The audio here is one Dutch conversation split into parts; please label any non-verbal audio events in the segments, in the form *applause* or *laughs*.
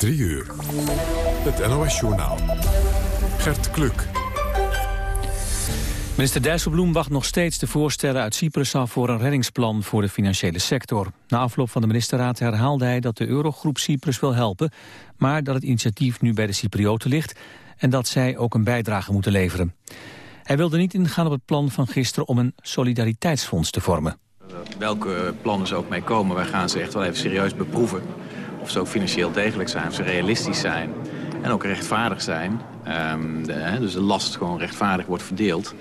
3 uur. Het NOS-journaal. Gert Kluk. Minister Dijsselbloem wacht nog steeds de voorstellen uit Cyprus af voor een reddingsplan voor de financiële sector. Na afloop van de ministerraad herhaalde hij dat de eurogroep Cyprus wil helpen, maar dat het initiatief nu bij de Cyprioten ligt en dat zij ook een bijdrage moeten leveren. Hij wilde niet ingaan op het plan van gisteren om een solidariteitsfonds te vormen. Welke plannen ze ook mee komen, wij gaan ze echt wel even serieus beproeven. Of ze ook financieel degelijk zijn, of ze realistisch zijn en ook rechtvaardig zijn. Um, de, dus de last gewoon rechtvaardig wordt verdeeld.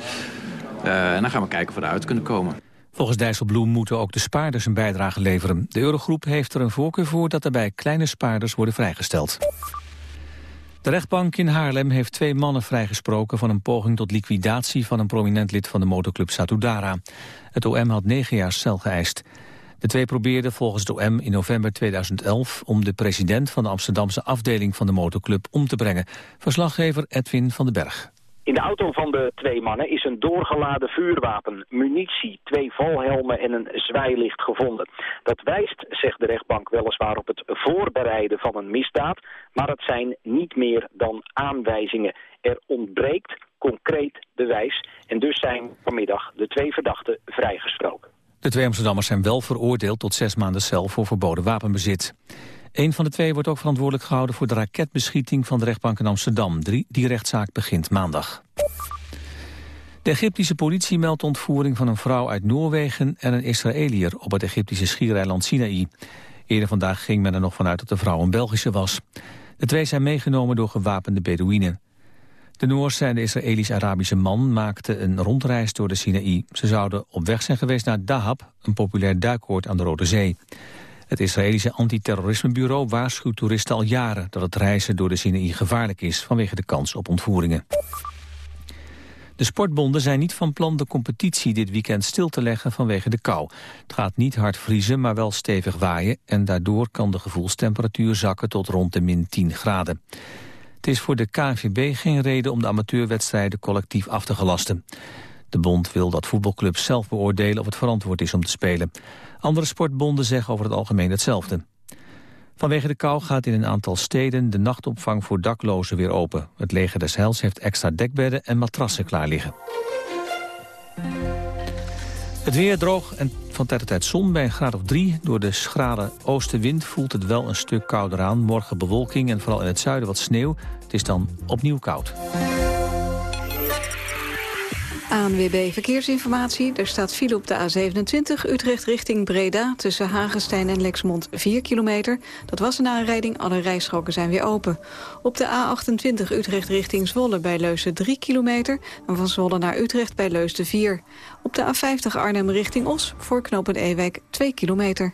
Uh, en dan gaan we kijken of we eruit kunnen komen. Volgens Dijsselbloem moeten ook de spaarders een bijdrage leveren. De Eurogroep heeft er een voorkeur voor dat er bij kleine spaarders worden vrijgesteld. De rechtbank in Haarlem heeft twee mannen vrijgesproken... van een poging tot liquidatie van een prominent lid van de motorclub Satudara. Het OM had negen jaar cel geëist. De twee probeerden volgens het OM in november 2011... om de president van de Amsterdamse afdeling van de motorclub om te brengen. Verslaggever Edwin van den Berg. In de auto van de twee mannen is een doorgeladen vuurwapen, munitie, twee valhelmen en een zwaailicht gevonden. Dat wijst, zegt de rechtbank weliswaar op het voorbereiden van een misdaad, maar het zijn niet meer dan aanwijzingen. Er ontbreekt concreet bewijs en dus zijn vanmiddag de twee verdachten vrijgesproken. De twee Amsterdammers zijn wel veroordeeld tot zes maanden cel voor verboden wapenbezit. Een van de twee wordt ook verantwoordelijk gehouden voor de raketbeschieting van de rechtbank in Amsterdam. Die rechtszaak begint maandag. De Egyptische politie meldt ontvoering van een vrouw uit Noorwegen en een Israëliër op het Egyptische schiereiland Sinaï. Eerder vandaag ging men er nog vanuit dat de vrouw een Belgische was. De twee zijn meegenomen door gewapende Bedouinen. De Noorse en de Israëlisch-Arabische man maakten een rondreis door de Sinaï. Ze zouden op weg zijn geweest naar Dahab, een populair duikoord aan de Rode Zee. Het Israëlische antiterrorismebureau waarschuwt toeristen al jaren... dat het reizen door de Sinaï gevaarlijk is vanwege de kans op ontvoeringen. De sportbonden zijn niet van plan de competitie dit weekend stil te leggen vanwege de kou. Het gaat niet hard vriezen, maar wel stevig waaien... en daardoor kan de gevoelstemperatuur zakken tot rond de min 10 graden. Is voor de KNVB geen reden om de amateurwedstrijden collectief af te gelasten. De bond wil dat voetbalclubs zelf beoordelen of het verantwoord is om te spelen. Andere sportbonden zeggen over het algemeen hetzelfde. Vanwege de kou gaat in een aantal steden de nachtopvang voor daklozen weer open. Het leger des Heils heeft extra dekbedden en matrassen klaar liggen. Het weer droog en van tijd tot tijd zon bij een graad of drie. Door de schrale oostenwind voelt het wel een stuk kouder aan. Morgen bewolking en vooral in het zuiden wat sneeuw. Het is dan opnieuw koud. ANWB Verkeersinformatie. Er staat file op de A27 Utrecht richting Breda... tussen Hagenstein en Lexmond 4 kilometer. Dat was een aanrijding, alle rijstroken zijn weer open. Op de A28 Utrecht richting Zwolle bij Leusden 3 kilometer... en van Zwolle naar Utrecht bij Leusden 4. Op de A50 Arnhem richting Os voor knooppunt Ewijk 2 kilometer.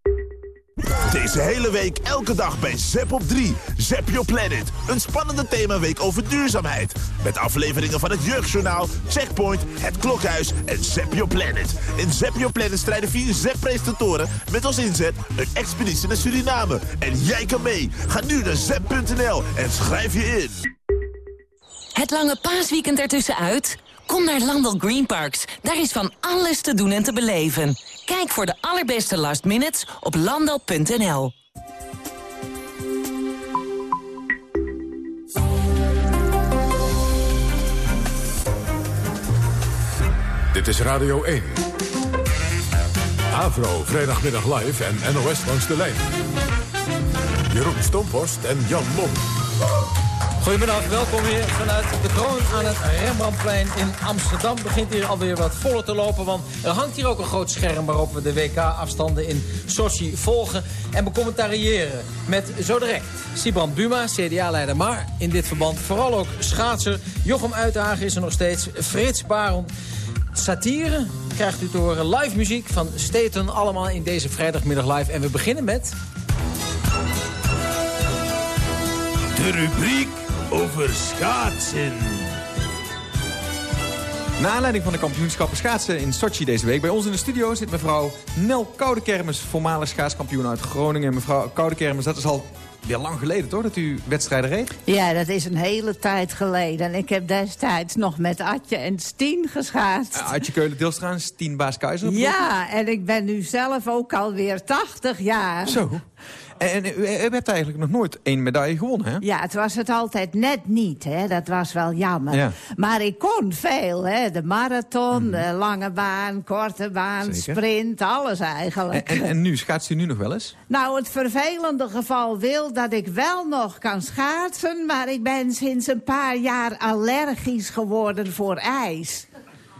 Deze hele week elke dag bij Zep op 3. Zep Your Planet. Een spannende themaweek over duurzaamheid. Met afleveringen van het Jeugdjournaal, Checkpoint, Het Klokhuis en Zep Your Planet. In Zep Your Planet strijden vier Zep-presentatoren met als inzet een expeditie naar Suriname. En jij kan mee. Ga nu naar zep.nl en schrijf je in. Het lange paasweekend ertussenuit? Kom naar Landel Green Parks. Daar is van alles te doen en te beleven. Kijk voor de allerbeste last minutes op landal.nl. Dit is Radio 1. Avro, vrijdagmiddag live en NOS langs de lijn. Jeroen Stomphorst en Jan Mom. Goedemiddag, welkom weer vanuit de kroon aan het Rembrandtplein in Amsterdam. Begint hier alweer wat voller te lopen, want er hangt hier ook een groot scherm... waarop we de WK-afstanden in Sochi volgen en becommentariëren. Met zo direct Sibrand Buma, CDA-leider, maar in dit verband vooral ook schaatser. Jochem Uithagen is er nog steeds, Frits Baron. Satire krijgt u te horen, live muziek van Staten, allemaal in deze vrijdagmiddag live. En we beginnen met... De rubriek over schaatsen. Na aanleiding van de kampioenschappen schaatsen in Sochi deze week... bij ons in de studio zit mevrouw Nel Koudekermes... voormalig schaatskampioen uit Groningen. Mevrouw Koudekermes, dat is al weer lang geleden, toch, dat u wedstrijden reed? Ja, dat is een hele tijd geleden. En ik heb destijds nog met Atje en Stien geschaatst. Uh, Atje Keulen-Dilstra en Stien Baas-Keizer? Ja, en ik ben nu zelf ook alweer 80 jaar. Zo. En u, hebt eigenlijk nog nooit één medaille gewonnen, hè? Ja, het was het altijd net niet, hè. Dat was wel jammer. Ja. Maar ik kon veel, hè. De marathon, mm. de lange baan, korte baan, Zeker. sprint, alles eigenlijk. En, en, en, nu, schaatst u nu nog wel eens? Nou, het vervelende geval wil dat ik wel nog kan schaatsen... maar ik ben sinds een paar jaar allergisch geworden voor ijs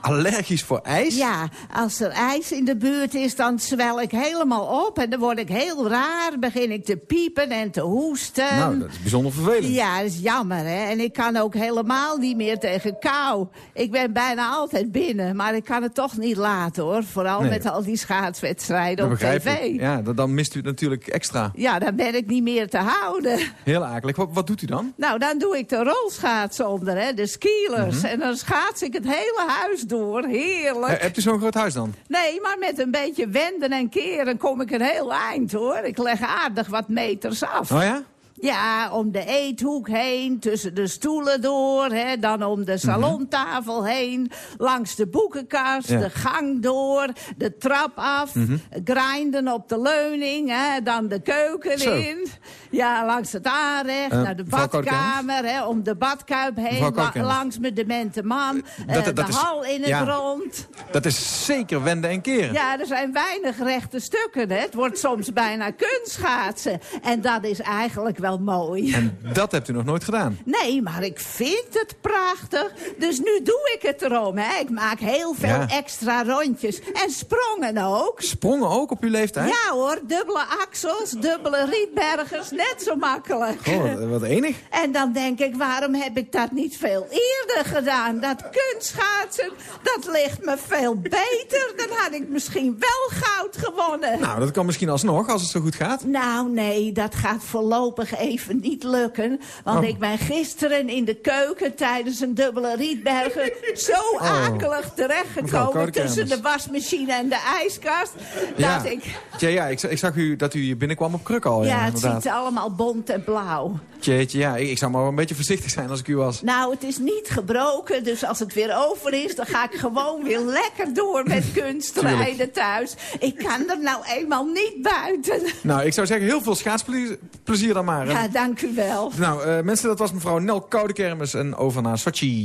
allergisch voor ijs? Ja, als er ijs in de buurt is, dan zwel ik helemaal op. En dan word ik heel raar, begin ik te piepen en te hoesten. Nou, dat is bijzonder vervelend. Ja, dat is jammer, hè. En ik kan ook helemaal niet meer tegen kou. Ik ben bijna altijd binnen, maar ik kan het toch niet laten, hoor. Vooral met al die schaatswedstrijden op tv. Ik. Ja, dan mist u het natuurlijk extra. Ja, dan ben ik niet meer te houden. Heel akelig. Wat, wat doet u dan? Nou, dan doe ik de rolschaats onder, hè. De skielers. Mhm. En dan schaats ik het hele huis door. Heerlijk. Uh, hebt u zo'n groot huis dan? Nee, maar met een beetje wenden en keren kom ik een heel eind, hoor. Ik leg aardig wat meters af. Oh ja? Ja, om de eethoek heen, tussen de stoelen door, hè, dan om de salontafel heen, langs de boekenkast, Ja. de gang door, de trap af, Mhm. grinden op de leuning, hè, dan de keuken Zo. in. Ja, langs het aanrecht, Eh, naar de badkamer, hè, om de badkuip heen, langs mijn demente man, dat- eh, dat de is- hal in het ja. rond. Dat is zeker wenden en keren. Ja, er zijn weinig rechte stukken. Hè. Het wordt soms bijna kunstschaatsen. En dat is eigenlijk wel mooi. En dat hebt u nog nooit gedaan? Nee, maar ik vind het prachtig. Dus nu doe ik het erom. Hè. Ik maak heel veel Ja. extra rondjes. En sprongen ook. Sprongen ook op uw leeftijd? Ja hoor, dubbele axels, dubbele rietbergers. Net zo makkelijk. Oh, wat, wat enig. En dan denk ik, waarom heb ik dat niet veel eerder gedaan? Dat kunstschaatsen, dat ligt me veel beter. Dan had ik misschien wel goud gewonnen. Nou, dat kan misschien alsnog, als het zo goed gaat. Nou, nee, dat gaat voorlopig even niet lukken. Want Oh. ik ben gisteren in de keuken tijdens een dubbele rietberger... *laughs* zo akelig Mevrouw terechtgekomen tussen de wasmachine en de ijskast... Ja, dat ik... Tja, ja ik, ik zag u dat u binnenkwam op kruk al. Ja, Ja, het inderdaad. ziet allemaal bont en blauw. Jeetje, ja, ik, ik zou maar een beetje voorzichtig zijn als ik u was. Nou, het is niet gebroken, dus als het weer over is... dan ga ik gewoon weer lekker door met *laughs* kunstrijden thuis. Ik kan er nou eenmaal niet buiten. Nou, ik zou zeggen, heel veel schaatsplezier plezier dan maar. Ja, dank u wel. Nou, eh, mensen, dat was mevrouw Nel Koudekermis en over naar Sochi.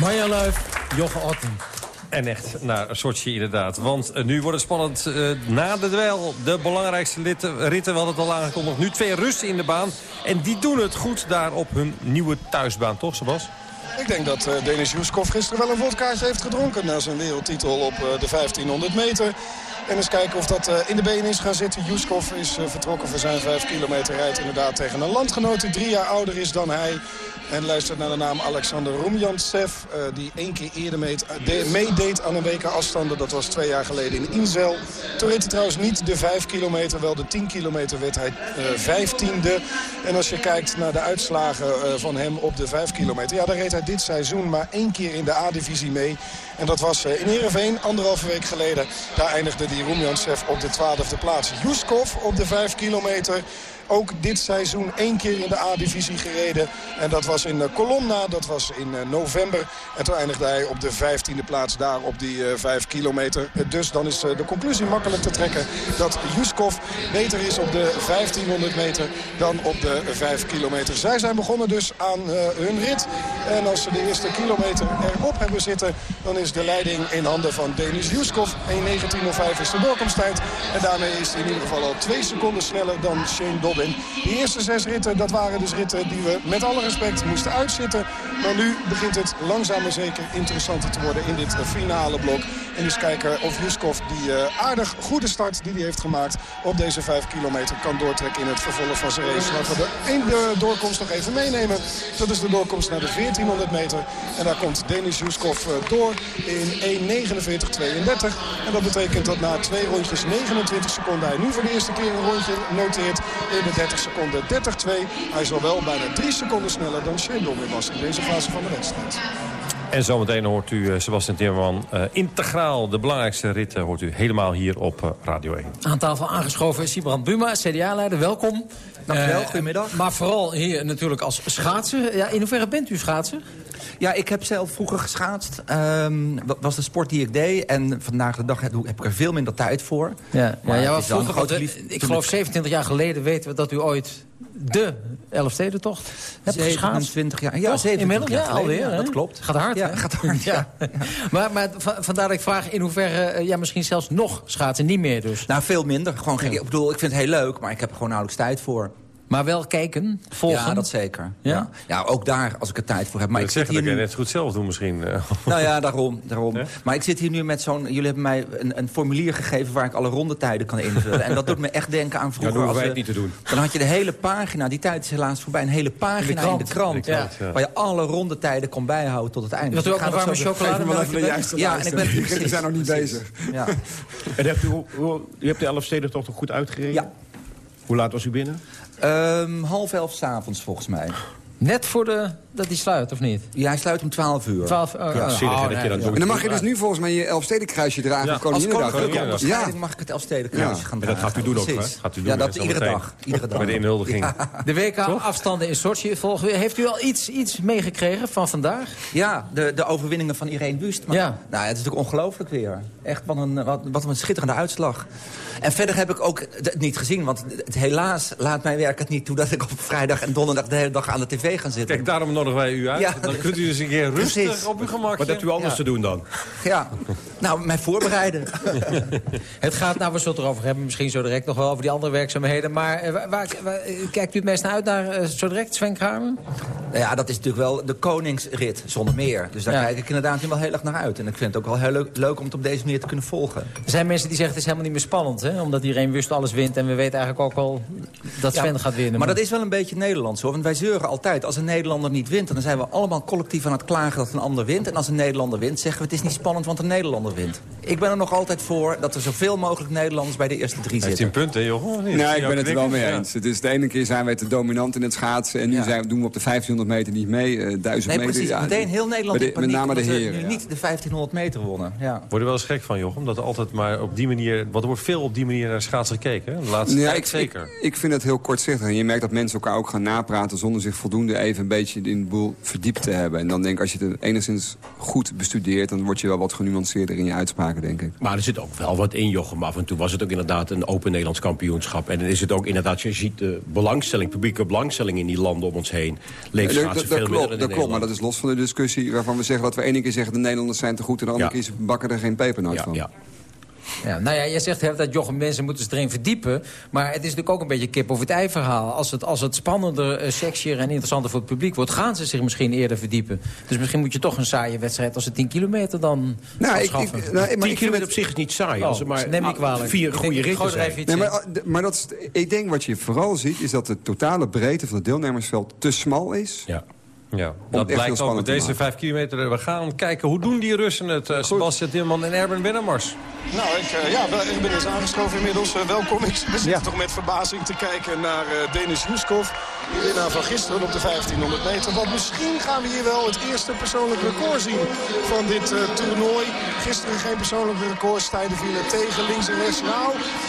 Marja Luif, Jocke Otten. En echt naar Sochi inderdaad. Want eh, nu wordt het spannend eh, na de duel. De belangrijkste litten- ritten, we hadden het al aangekondigd. Nu twee Russen in de baan. En die doen het goed daar op hun nieuwe thuisbaan, toch Sebas? Ik denk dat eh, Denis Juskov gisteren wel een vodkaartje heeft gedronken... na zijn wereldtitel op eh, de 1500 meter. En eens kijken of dat eh, in de benen is gaan zitten. Juskov is eh, vertrokken voor zijn 5 kilometer rijdt inderdaad tegen een landgenoot... die drie jaar ouder is dan hij. En luistert naar de naam Alexander Rumjantsev... eh, die één keer eerder meedeed aan een WK afstanden. Dat was twee jaar geleden in Inzel. Toen reed hij trouwens niet de 5 kilometer, wel de 10 kilometer werd hij eh, vijftiende. En als je kijkt naar de uitslagen eh, van hem op de 5 kilometer... ja, dan reed hij dit seizoen maar één keer in de A-divisie mee. En dat was in Heerenveen, anderhalve week geleden. Daar eindigde die Rumjantsev op de twaalfde plaats. Juskov op de 5 kilometer... Ook dit seizoen één keer in de A-divisie gereden. En dat was in eh, Colonna, dat was in eh, november. En toen eindigde hij op de 15e plaats daar op die eh 5 kilometer. Dus dan is de conclusie makkelijk te trekken dat Juskov beter is op de 1500 meter dan op de 5 kilometer. Zij zijn begonnen dus aan hun rit. En als ze de eerste kilometer erop hebben zitten, dan is de leiding in handen van Denis Juskov. 1.19.05 is de doorkomsttijd. En daarmee is hij in ieder geval al twee seconden sneller dan Shane De eerste zes ritten, dat waren dus ritten die we met alle respect moesten uitzitten. Maar nu begint het langzaam maar zeker interessanter te worden in dit finale blok. En eens kijken of Juskov die uh, aardig goede start die hij heeft gemaakt op deze 5 kilometer kan doortrekken in het vervolg van zijn race. Laten we de één doorkomst nog even meenemen. Dat is de doorkomst naar de 1400 meter. En daar komt Denis Juskov door in 1.49.32. En dat betekent dat na twee rondjes 29 seconden hij nu voor de eerste keer een rondje noteert in de 30 seconden 30-2. Hij is al wel bijna drie seconden sneller dan Dommel was in deze fase van de wedstrijd. En zometeen hoort u uh, Sebastian Timmerman uh, integraal. De belangrijkste ritten hoort u helemaal hier op uh, Radio 1. Aan tafel aangeschoven is Sibrand Buma, CDA-leider. Welkom. Dankjewel, goedemiddag. Maar vooral hier natuurlijk als schaatser. Ja, in hoeverre bent u schaatser? Ja, ik heb zelf vroeger geschaatst. Um, was de sport die ik deed. En vandaag de dag heb ik er veel minder tijd voor. Ja, maar ja, vroeger, grote lief... ik geloof 27 jaar geleden weten we dat u ooit de Elfstedentocht hebt geschaatst. 20 jaar. Ja, 27 Inmiddels, jaar ja, alweer. Ja, dat klopt. Gaat hard, ja, gaat hard, *laughs* ja. ja. maar, maar vandaar dat ik vraag in hoeverre, ja, misschien zelfs nog schaatsen, niet meer dus. Nou, veel minder. Gewoon, ik bedoel, ik vind het heel leuk, maar ik heb er gewoon nauwelijks tijd voor. Maar wel kijken, volgen? Ja, dat zeker. Ja? ja, ook daar als ik er tijd voor heb. Maar ik zit hier nu... net goed zelf doen misschien. *laughs* Nou ja, daarom. daarom. Maar ik zit hier nu met zo'n... Jullie hebben mij een, een, formulier gegeven waar ik alle rondetijden kan invullen. en dat doet me echt denken aan vroeger. Ja, dan wij het niet te doen. Dan had je de hele pagina, die tijd is helaas voorbij, een hele pagina in de krant. ja. Waar je alle rondetijden kon bijhouden tot het einde. Dat u ook nog warme chocolade wel even de juiste Ja, en ik ben *laughs* We zijn nog niet bezig. Ja. en hebt u, u hebt de Elfsteden toch goed uitgereden? Ja. Hoe laat was u binnen? Um, half elf s'avonds volgens mij. Net voor de, dat hij sluit, of niet? Ja, hij sluit om 12 uur. 12 uur. Ja, oh, oh, nee, en dan mag je dus nu volgens mij je Elfstedenkruisje dragen ja, voor Koninginnedag. Ja, waarschijnlijk mag ik het Elfstedenkruisje gaan dragen. En dat gaat u doen ook, hè? Gaat u doen ja, dat iedere dag, iedere dag. Bij de inhuldiging. Ja. De WK-afstanden in Sochi volgen. Heeft u al iets, iets meegekregen van vandaag? Ja, de, de overwinningen van Irene Wust. Maar, ja. Nou, het is natuurlijk ongelooflijk weer. Echt, wat een, wat, wat een schitterende uitslag. En verder heb ik ook het niet gezien. Want het, helaas laat mijn werk het niet toe dat ik op vrijdag en donderdag de hele dag aan de tv ga zitten. Kijk, daarom nodigen wij u uit. Ja, dan kunt u dus een keer rustig precies. op uw gemak. Wat hebt u anders te doen dan? Ja, nou, mij voorbereiden. *laughs* het gaat, nou, we zullen het erover hebben. Misschien zo direct nog wel over die andere werkzaamheden. Maar eh, waar, waar, waar, kijkt u het meest naar uit naar uh, zo direct, Sven Kramer? Ja, dat is natuurlijk wel de koningsrit, zonder meer. Dus daar kijk ik inderdaad wel heel erg naar uit. En ik vind het ook wel heel leuk, leuk om het op deze manier te kunnen volgen. Er zijn mensen die zeggen het is helemaal niet meer spannend. Hè? Omdat iedereen wist alles wint. En we weten eigenlijk ook al dat Sven gaat winnen. Maar dat is wel een beetje Nederlands hoor. Want wij zeuren altijd. Als een Nederlander niet wint, dan zijn we allemaal collectief aan het klagen dat een ander wint. En als een Nederlander wint, zeggen we het is niet spannend, want een Nederlander wint. Ik ben er nog altijd voor dat er zoveel mogelijk Nederlanders bij de eerste drie zitten. Heeft een punt, hè, Johan? Nee, ik ben het er wel mee eens. Het is de ene keer zijn wij te dominant in het schaatsen. En nu zijn, doen we op de 1500 meter niet mee. Uh, 1000 nee, meter. Precies, meteen heel Nederland de, Met name de heren. nu niet de 1500 meter wonnen. Ja. Word je wel eens gek van, Jochem? Dat er altijd maar op die manier... Want er wordt veel op die manier naar schaatsen gekeken. De laatste ja, tijd ik, zeker. Ik, ik, vind het heel kortzichtig. En je merkt dat mensen elkaar ook gaan napraten... zonder zich voldoende even een beetje in de boel verdiept te hebben. En dan denk ik, als je het enigszins goed bestudeert... dan word je wel wat genuanceerder in je uitspraken, denk ik. Maar er zit ook wel wat in, Jochem. Af en toe was het ook inderdaad een open Nederlands kampioenschap. En dan is het ook inderdaad, je ziet de belangstelling, publieke belangstelling... in die landen om ons heen. Leeft dat, dat klopt, dat klopt, maar dat is los van de discussie... waarvan we zeggen dat we ene keer zeggen... de Nederlanders zijn te goed en de andere ja. keer bakken er geen pepernoot ja, van. Ja. Ja, nou ja, jij zegt dat Jochem mensen moeten zich erin verdiepen. Maar het is natuurlijk ook een beetje kip of het ei verhaal. Als het, als het spannender, uh, sexier en interessanter voor het publiek wordt... gaan ze zich misschien eerder verdiepen. Dus misschien moet je toch een saaie wedstrijd als het 10 kilometer dan nou, ik, ik, nou, 10 kilometer op zich is niet saai. als het maar, neem ik kwalijk. Vier goede ritten zijn. Nee, maar, maar dat is, ik denk wat je vooral ziet... is dat de totale breedte van het deelnemersveld te smal is... Ja. Ja, dat blijkt ook met deze vijf kilometer. We gaan kijken, hoe doen die Russen het? Uh, Sebastian Timmerman en Erben Wennemars. Nou, ik, uh, ja, ik ben eens aangeschoven inmiddels. Uh, welkom. Ik zit toch met verbazing te kijken naar Denis Juskov. Winnaar van gisteren op de 1500 meter. Want misschien gaan we hier wel het eerste persoonlijk record zien van dit toernooi. Gisteren geen persoonlijke records. Tijden vielen tegen links en rechts. Nou,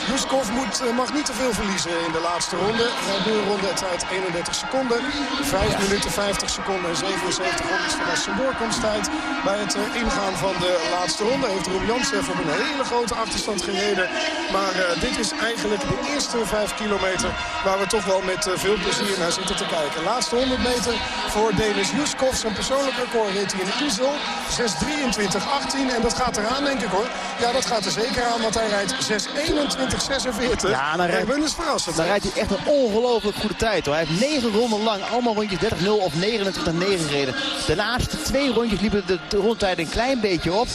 Juskov moet, mag niet te veel verliezen in de laatste ronde. Een ronde tijd 31 seconden. 5 minuten 50 seconden seconden en 77 honderdste was zijn doorkomsttijd. Bij het eh, ingaan van de laatste ronde heeft Roem Jansen op een hele grote achterstand gereden. Maar dit is eigenlijk de eerste 5 kilometer waar we toch wel met veel plezier naar zitten te kijken. Laatste 100 meter voor Denis Juskov. Zijn persoonlijk record reed hij in Izel. 6.23.18 en dat gaat eraan denk ik hoor. Ja, dat gaat er zeker aan, want hij rijdt 6.21.46. Ja, dan rijdt, is verrassend. Dan rijdt hij echt een ongelooflijk goede tijd hoor. Hij heeft 9 ronden lang allemaal rondjes 30-0 of 29 28 naar 9 gereden. De laatste twee rondjes liepen de, de rondtijd een klein beetje op.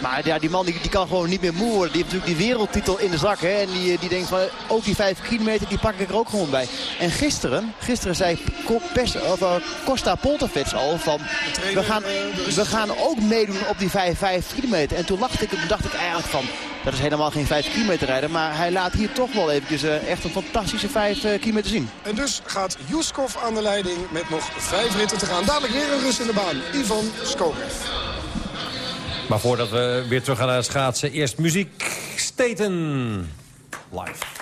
Maar ja, die man die, die kan gewoon niet meer moe worden. Die heeft natuurlijk die wereldtitel in de zak. Hè? En die, die denkt van, ook die 5 kilometer, die pak ik er ook gewoon bij. En gisteren, gisteren zei Pes, of, uh, Costa Polterfits al van... We gaan, we gaan ook meedoen op die 5, 5 kilometer. En toen lachte ik, dacht ik eigenlijk van... Dat is helemaal geen 5 kilometer rijden. Maar hij laat hier toch wel eventjes uh, echt een fantastische 5 uh, kilometer zien. En dus gaat Juskov aan de leiding met nog vijf ritten te gaan. Dadelijk weer een rust in de baan. Ivan Skogev. Maar voordat we weer terug gaan naar het schaatsen. Eerst muziek. Staten. Live.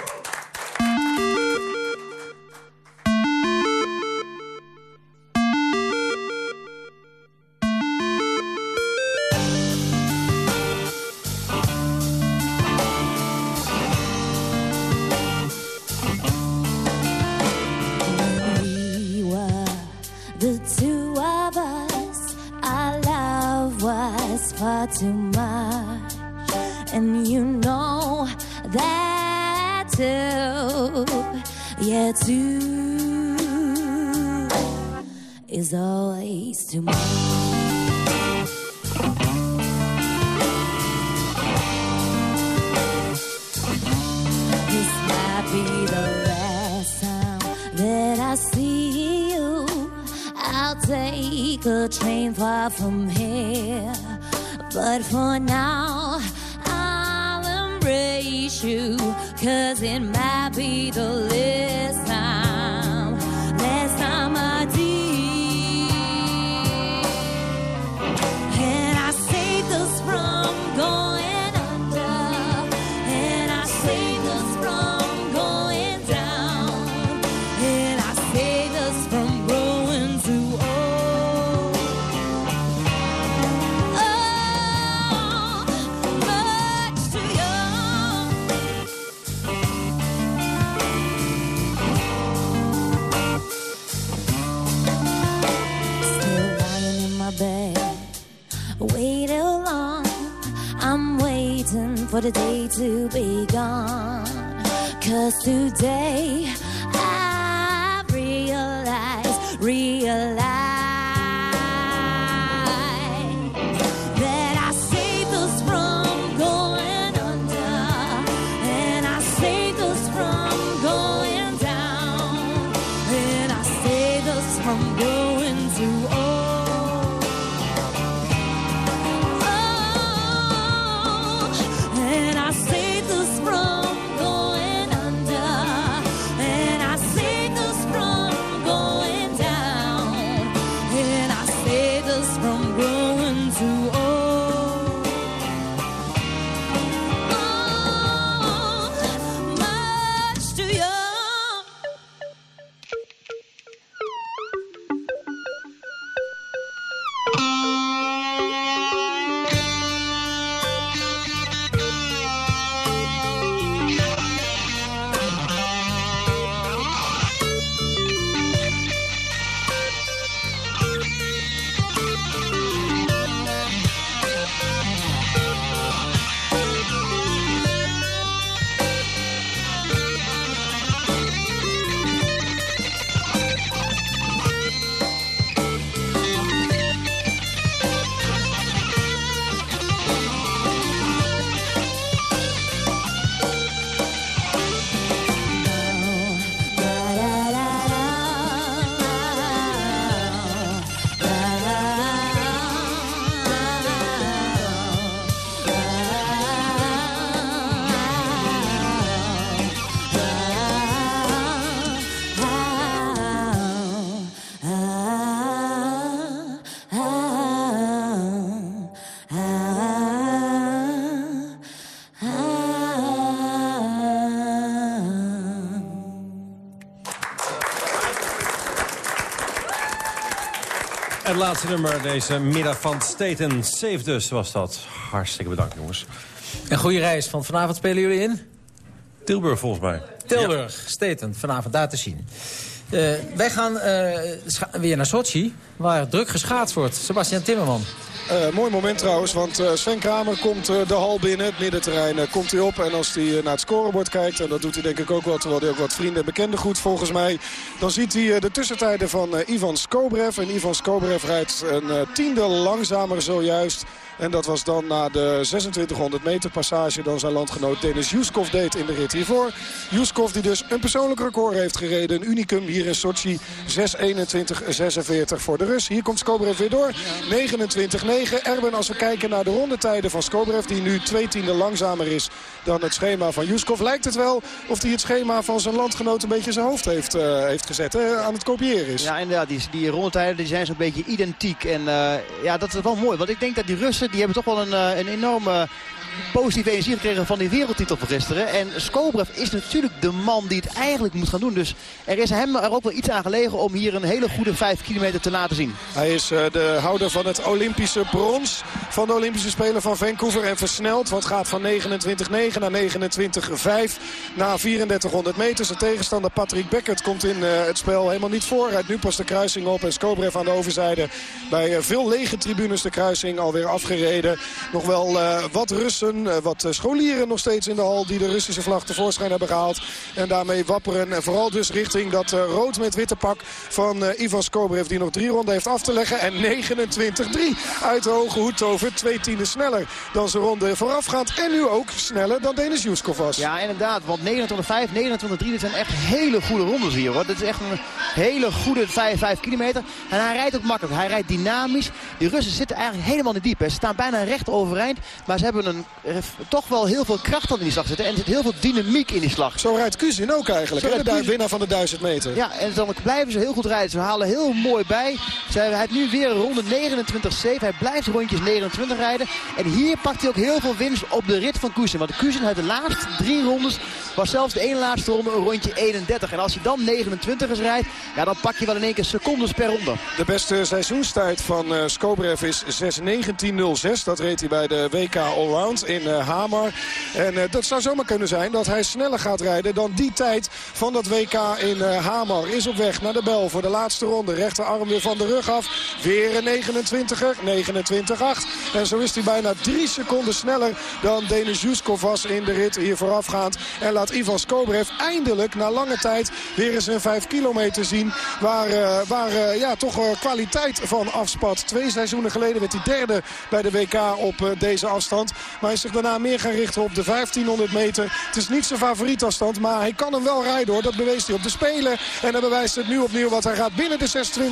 For the day to be gone. Cause today I realize, realize laatste nummer deze middag van Staten. Save dus was dat. Hartstikke bedankt jongens. Een goede reis, van vanavond spelen jullie in? Tilburg volgens mij. Tilburg, Staten, vanavond daar te zien. Eh, wij gaan eh, weer naar Sochi, waar druk geschaatst wordt. Sebastian Timmerman. Eh, mooi moment trouwens, want eh, Sven Kramer komt eh, de hal binnen. Het middenterrein komt hij op. En als hij naar het scorebord kijkt, en dat doet hij denk ik ook wel... terwijl hij ook wat vrienden en bekenden goed volgens mij... dan ziet hij de tussentijden van Ivan Skobrev. En Ivan Skobrev rijdt een tiende langzamer zojuist... En dat was dan na de 2600 meter passage dan zijn landgenoot Denis Juskov deed in de rit hiervoor. Juskov die dus een persoonlijk record heeft gereden. Een unicum hier in Sochi. 6.21.46 voor de Rus. Hier komt Skobrev weer door. 29.9. Erben als we kijken naar de rondetijden van Skobrev die nu twee tienden langzamer is dan het schema van Juskov. Lijkt het wel of hij het schema van zijn landgenoot een beetje zijn hoofd heeft, eh, heeft gezet. Hè? Aan het kopiëren is. Ja, inderdaad. Die, die rondetijden die zijn zo'n beetje identiek. En eh, ja, dat is wel mooi. Want ik denk dat die Russen die hebben toch wel een, eh, een enorme positieve energie gekregen van die wereldtitel van gisteren. En Skobrev is natuurlijk de man die het eigenlijk moet gaan doen. Dus er is hem er ook wel iets aan gelegen om hier een hele goede 5 kilometer te laten zien. Hij is eh, de houder van het Olympische brons van de Olympische Spelen van Vancouver. En versneld, want gaat van 29-9 naar 29-5 na 3400 meter. Zijn tegenstander Patrick Beckert komt in eh, het spel helemaal niet voor. Rijdt nu pas de kruising op en Skobrev aan de overzijde. Bij eh, veel lege tribunes de kruising alweer afgereden. Nog wel wat Eh, wat eh, scholieren nog steeds in de hal... die de Russische vlag tevoorschijn hebben gehaald. En daarmee wapperen. En vooral dus richting dat eh, rood met witte pak van Ivan Skobrev... die nog drie ronden heeft af te leggen. En 29-3 uit de hoge hoed over. Twee tienden sneller dan zijn ronde voorafgaand. En nu ook sneller dan Denis Juskov was. Ja, inderdaad. Want 29-5, 29-3, dit zijn echt hele goede rondes hier hoor. Dit is echt een hele goede 5, 5 kilometer. En hij rijdt ook makkelijk. Hij rijdt dynamisch. Die Russen zitten eigenlijk helemaal niet diep. Ze staan bijna recht overeind. Maar ze hebben een, toch wel heel veel kracht in die slag zitten. En er zit heel veel dynamiek in die slag. Zo rijdt Kuzin ook eigenlijk. Hè? De winnaar van de 1000 meter. Ja, en dan blijven ze heel goed rijden. Ze halen heel mooi bij. Ze, hij heeft nu weer een ronde 29-7. Hij blijft rondjes 29 rijden. En hier pakt hij ook heel veel winst op de rit van Kuzin. Want Kuzin uit de laatste drie rondes was zelfs de ene laatste ronde een rondje 31. En als hij dan 29ers rijdt, ja, dan pak je wel in één keer secondes per ronde. De beste seizoenstijd van eh Skobrev is 6.19.06. Dat reed hij bij de WK Allround in eh Hamar. En eh, dat zou zomaar kunnen zijn dat hij sneller gaat rijden dan die tijd van dat WK in Hamar. Is op weg naar de bel voor de laatste ronde. Rechterarm weer van de rug af. Weer een 29er. 29-8. En zo is hij bijna drie seconden sneller dan Denis Juskov was in de rit hier voorafgaand. En laat Ivan Skobrev eindelijk na lange tijd weer eens een 5 kilometer zien. Waar, eh, waar eh, ja, toch eh, kwaliteit van afspat. Twee seizoenen geleden werd hij derde bij de WK op deze afstand. Maar hij is zich daarna meer gaan richten op de 1500 meter. Het is niet zijn favoriet afstand, maar hij kan hem wel rijden hoor. Dat bewees hij op de Spelen. En dan bewijst het nu opnieuw, want hij gaat binnen de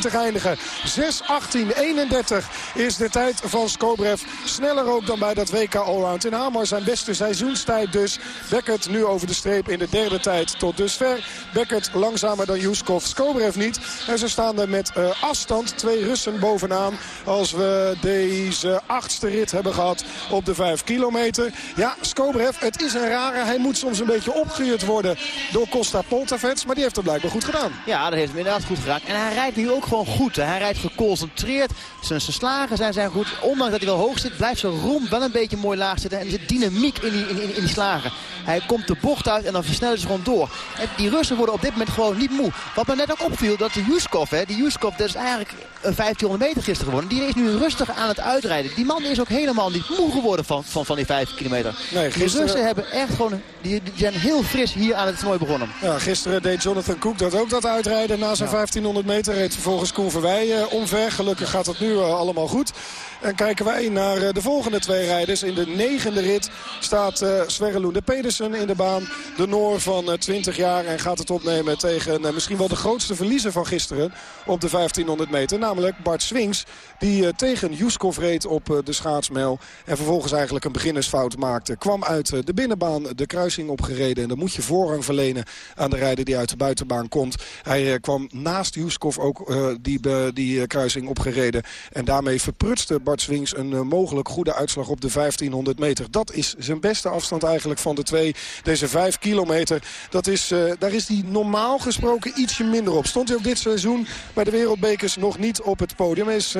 6.20 eindigen. 6.18.31 is de tijd van Skobrev. Sneller ook dan bij dat WK Allround in Hamar. Zijn beste seizoenstijd dus. Beckert nu over de streep in de derde tijd tot dusver. Beckert langzamer dan Juskov. Skobrev niet. En ze staan er met eh, afstand twee Russen bovenaan. Als we deze achtste rit hebben gehad op de 5 kilometer. Ja, Skobrev, het is een rare. Hij moet soms een beetje opgehuurd worden door Costa Poltavets. Maar die heeft het blijkbaar goed gedaan. Ja, dat heeft hem inderdaad goed geraakt. En hij rijdt nu ook gewoon goed. Hij rijdt geconcentreerd. Zijn, slagen zijn, zijn goed. Ondanks dat hij wel hoog zit, blijft zijn romp wel een beetje mooi laag zitten. En er zit dynamiek in die, in die slagen. Hij komt de bocht en dan versnellen ze gewoon door. En die Russen worden op dit moment gewoon niet moe. Wat me net ook opviel, dat de Juskov, hè, die Juskov, dat is eigenlijk 1500 meter gisteren geworden. Die is nu rustig aan het uitrijden. Die man is ook helemaal niet moe geworden van, van, van die 5 kilometer. Nee, gisteren- Russen hebben echt gewoon, die, die zijn heel fris hier aan het toernooi begonnen. Ja, gisteren deed Jonathan Cook dat ook dat uitrijden na zijn 1500 meter. Reed vervolgens Koen Verwij eh, omver. Gelukkig gaat het nu eh, allemaal goed. En kijken wij naar eh, de volgende twee rijders. In de negende rit staat Sverre Loende Pedersen in de baan. De Noor van eh, 20 jaar. En gaat het opnemen tegen misschien wel de grootste verliezer van gisteren. Op de 1500 meter. Namelijk Bart Swings. Die eh, tegen Juskov reed op eh, de schaatsmel. En vervolgens eigenlijk een beginnersfout maakte. Kwam uit eh, de binnenbaan de kruising opgereden. En dan moet je voorrang verlenen aan de rijder die uit de buitenbaan komt. Hij kwam naast Juskov ook die, die kruising opgereden. En daarmee verprutste Bart Swings een mogelijk goede uitslag op de 1500 meter. Dat is zijn beste afstand eigenlijk van de twee. Deze 5 kilometer. Dat is, daar is hij normaal gesproken ietsje minder op. Stond hij ook dit seizoen bij de wereldbekers nog niet op het podium. Is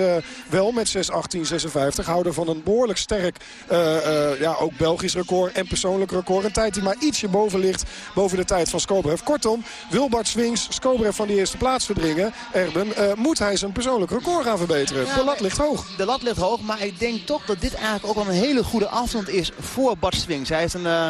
wel met 6.18.56 houder van een behoorlijk sterk, uh, ja, ook Belgisch record en persoonlijk record. Een tijd die maar ietsje boven ligt, boven de tijd van Skobrev. Kortom, wil Bart Swings Skobrev van die eerste plaats verdringen, Erben, moet hij zijn persoonlijk record gaan verbeteren. Ja, de lat ligt hoog. De lat ligt hoog, maar ik denk toch dat dit eigenlijk ook wel een hele goede afstand is voor Bart Swings. Hij heeft een, uh,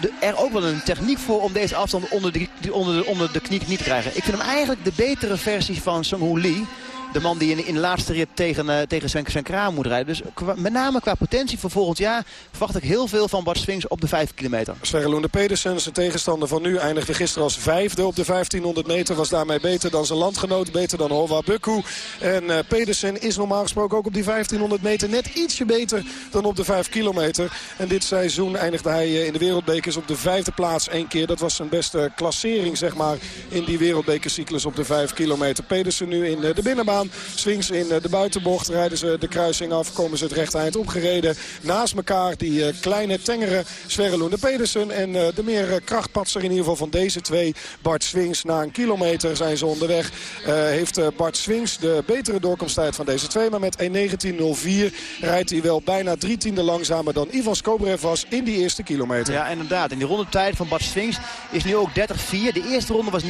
de, er ook wel een techniek voor om deze afstand onder de, onder, de, onder de knie niet te krijgen. Ik vind hem eigenlijk de betere versie van Sung Lee. De man die in, in de laatste rit tegen, uh, tegen zijn kraan moet rijden. Dus met name qua potentie voor volgend jaar verwacht ik heel veel van Bart Swings op de 5 kilometer. Sverre Loende Pedersen, zijn tegenstander van nu, eindigde gisteren als vijfde op de 1500 meter. Was daarmee beter dan zijn landgenoot, beter dan Hova Bukku. En uh, Pedersen is normaal gesproken ook op die 1500 meter net ietsje beter dan op de 5 kilometer. En dit seizoen eindigde hij uh, in de wereldbekers op de vijfde plaats één keer. Dat was zijn beste klassering zeg maar in die wereldbekercyclus op de 5 kilometer. Pedersen nu in de binnenbaan. Swings in de buitenbocht rijden ze de kruising af. Komen ze het rechte eind opgereden. Naast elkaar die kleine tengere Sverre Loende Pedersen. En de meer krachtpatser in ieder geval van deze twee. Bart Swings. Na een kilometer zijn ze onderweg. Heeft Bart Swings de betere doorkomsttijd van deze twee. Maar met 1.19.04 rijdt hij wel bijna drie tiende langzamer dan Ivan Skobrev was in die eerste kilometer. Ja, inderdaad. En die rondetijd van Bart Swings is nu ook 30.4. De eerste ronde was 29.6.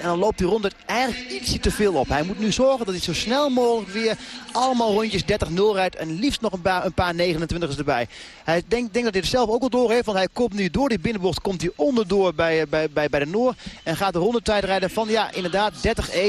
En dan loopt die ronde eigenlijk ietsje te veel op. Hij moet nu zorgen dat hij zo snel mogelijk weer allemaal rondjes 30-0 rijdt. En liefst nog een paar, een paar 29's erbij. Hij denkt, denkt dat hij het zelf ook wel door heeft. Want hij komt nu door die binnenbocht komt hij onderdoor bij, bij, bij, bij de Noor. En gaat de rondetijd rijden van ja inderdaad 30-1.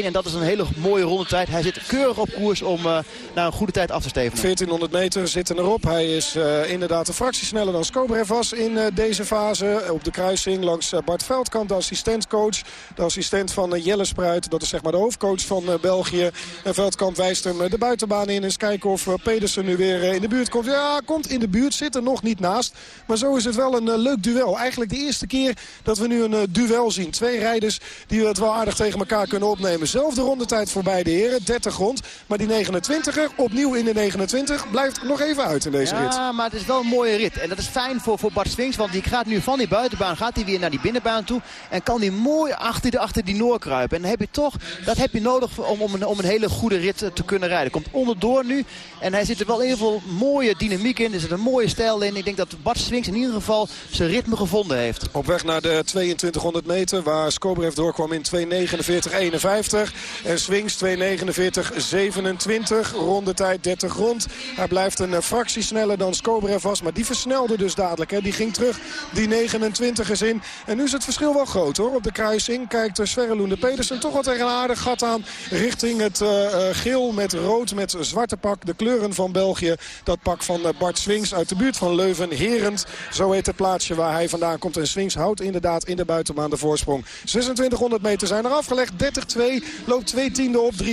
En dat is een hele mooie rondetijd. Hij zit keurig op koers om uh, naar een goede tijd af te stevenen. 1400 meter zitten erop. Hij is uh, inderdaad een fractie sneller dan Skobrev was in deze fase. Op de kruising langs Bart Veldkamp, de assistentcoach. De assistent van Jelle Spruit. Dat is zeg maar de hoofdcoach van België. En Veldkamp wijst hem de buitenbaan in. Eens kijken of Pedersen nu weer in de buurt komt. Ja, komt in de buurt. Zit er nog niet naast. Maar zo is het wel een leuk duel. Eigenlijk de eerste keer dat we nu een duel zien. Twee rijders die het wel aardig tegen elkaar kunnen opnemen. Zelfde rondetijd voor beide heren. 30 rond. Maar die 29er, opnieuw in de 29, blijft nog even uit in deze rit. Ja, maar het is wel een mooie rit. En dat is fijn voor, voor Bart Swings. Want die gaat nu van die buitenbaan gaat hij weer naar die binnenbaan toe. En kan die mooi achter, de, achter die Noor kruipen. En heb je toch, dat heb je nodig om, om, een, om een hele goede rit te kunnen rijden. Komt onderdoor nu. En hij zit er wel ieder geval mooie dynamiek in. Er zit een mooie stijl in. Ik denk dat Bart Swings in ieder geval zijn ritme gevonden heeft. Op weg naar de 2200 meter waar Skobrev doorkwam in 2.49.51. En Swings 2.49.27. Rondetijd 30 rond. Hij blijft een fractie sneller dan Skobrev was. Maar die versnelde dus dadelijk. Hè. Die ging terug die 29 is in. En nu is het verschil wel groot hoor. Op de kruising kijkt Sverre Loende Pedersen toch wel tegen een aardig gat aan. Richting het uh, geel met rood met zwarte pak. De kleuren van België. Dat pak van uh, Bart Swings uit de buurt van Leuven. Herend, zo heet het plaatsje waar hij vandaan komt. En Swings houdt inderdaad in de buitenbaan de voorsprong. 2600 meter zijn er afgelegd. 30-2 loopt twee tiende op 3.19.55.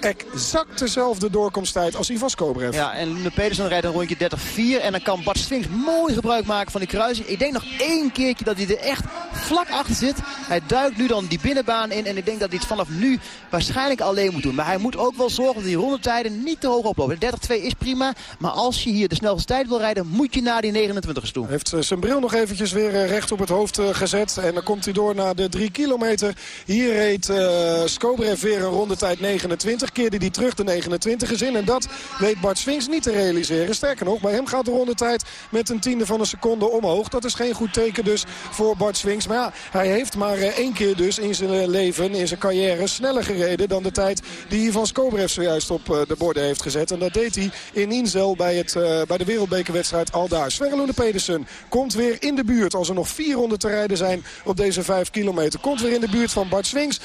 Exact dezelfde doorkomsttijd als Ivan Skobrev. Ja, en Lune Pedersen rijdt een rondje 30-4. En dan kan Bart Swings mooi gebruik maken van die kruising. Ik denk nog één keertje dat hij er echt vlak achter zit. Hij duikt nu dan die binnenbaan in. En ik denk dat hij het vanaf nu waarschijnlijk alleen moet doen. Maar hij moet ook wel zorgen dat die rondetijden niet te hoog oplopen. 30-2 is prima. Maar als je hier de snelste tijd wil rijden, moet je naar die 29 toe. Heeft zijn bril nog eventjes weer recht op het hoofd gezet. En dan komt hij door naar de 3 kilometer. Hier reed uh, Skobrev weer een rondetijd 29. Keerde hij terug de 29 is in. En dat weet Bart Swings niet te realiseren. Sterker nog, bij hem gaat de rondetijd met een tiende van een seconde omhoog. Dat is geen goed teken dus voor Bart Swings. Maar ja, hij heeft maar één keer dus in zijn leven, in zijn carrière... sneller gereden dan de tijd die Ivan Skobrev zojuist op de borden heeft gezet. En dat deed hij in Inzel bij, het, uh, bij de wereldbekerwedstrijd al daar. Sverre Pedersen komt weer in de buurt. Als er nog 400 te rijden zijn op deze 5 kilometer. Komt weer in de buurt van Bart Swings. 30-1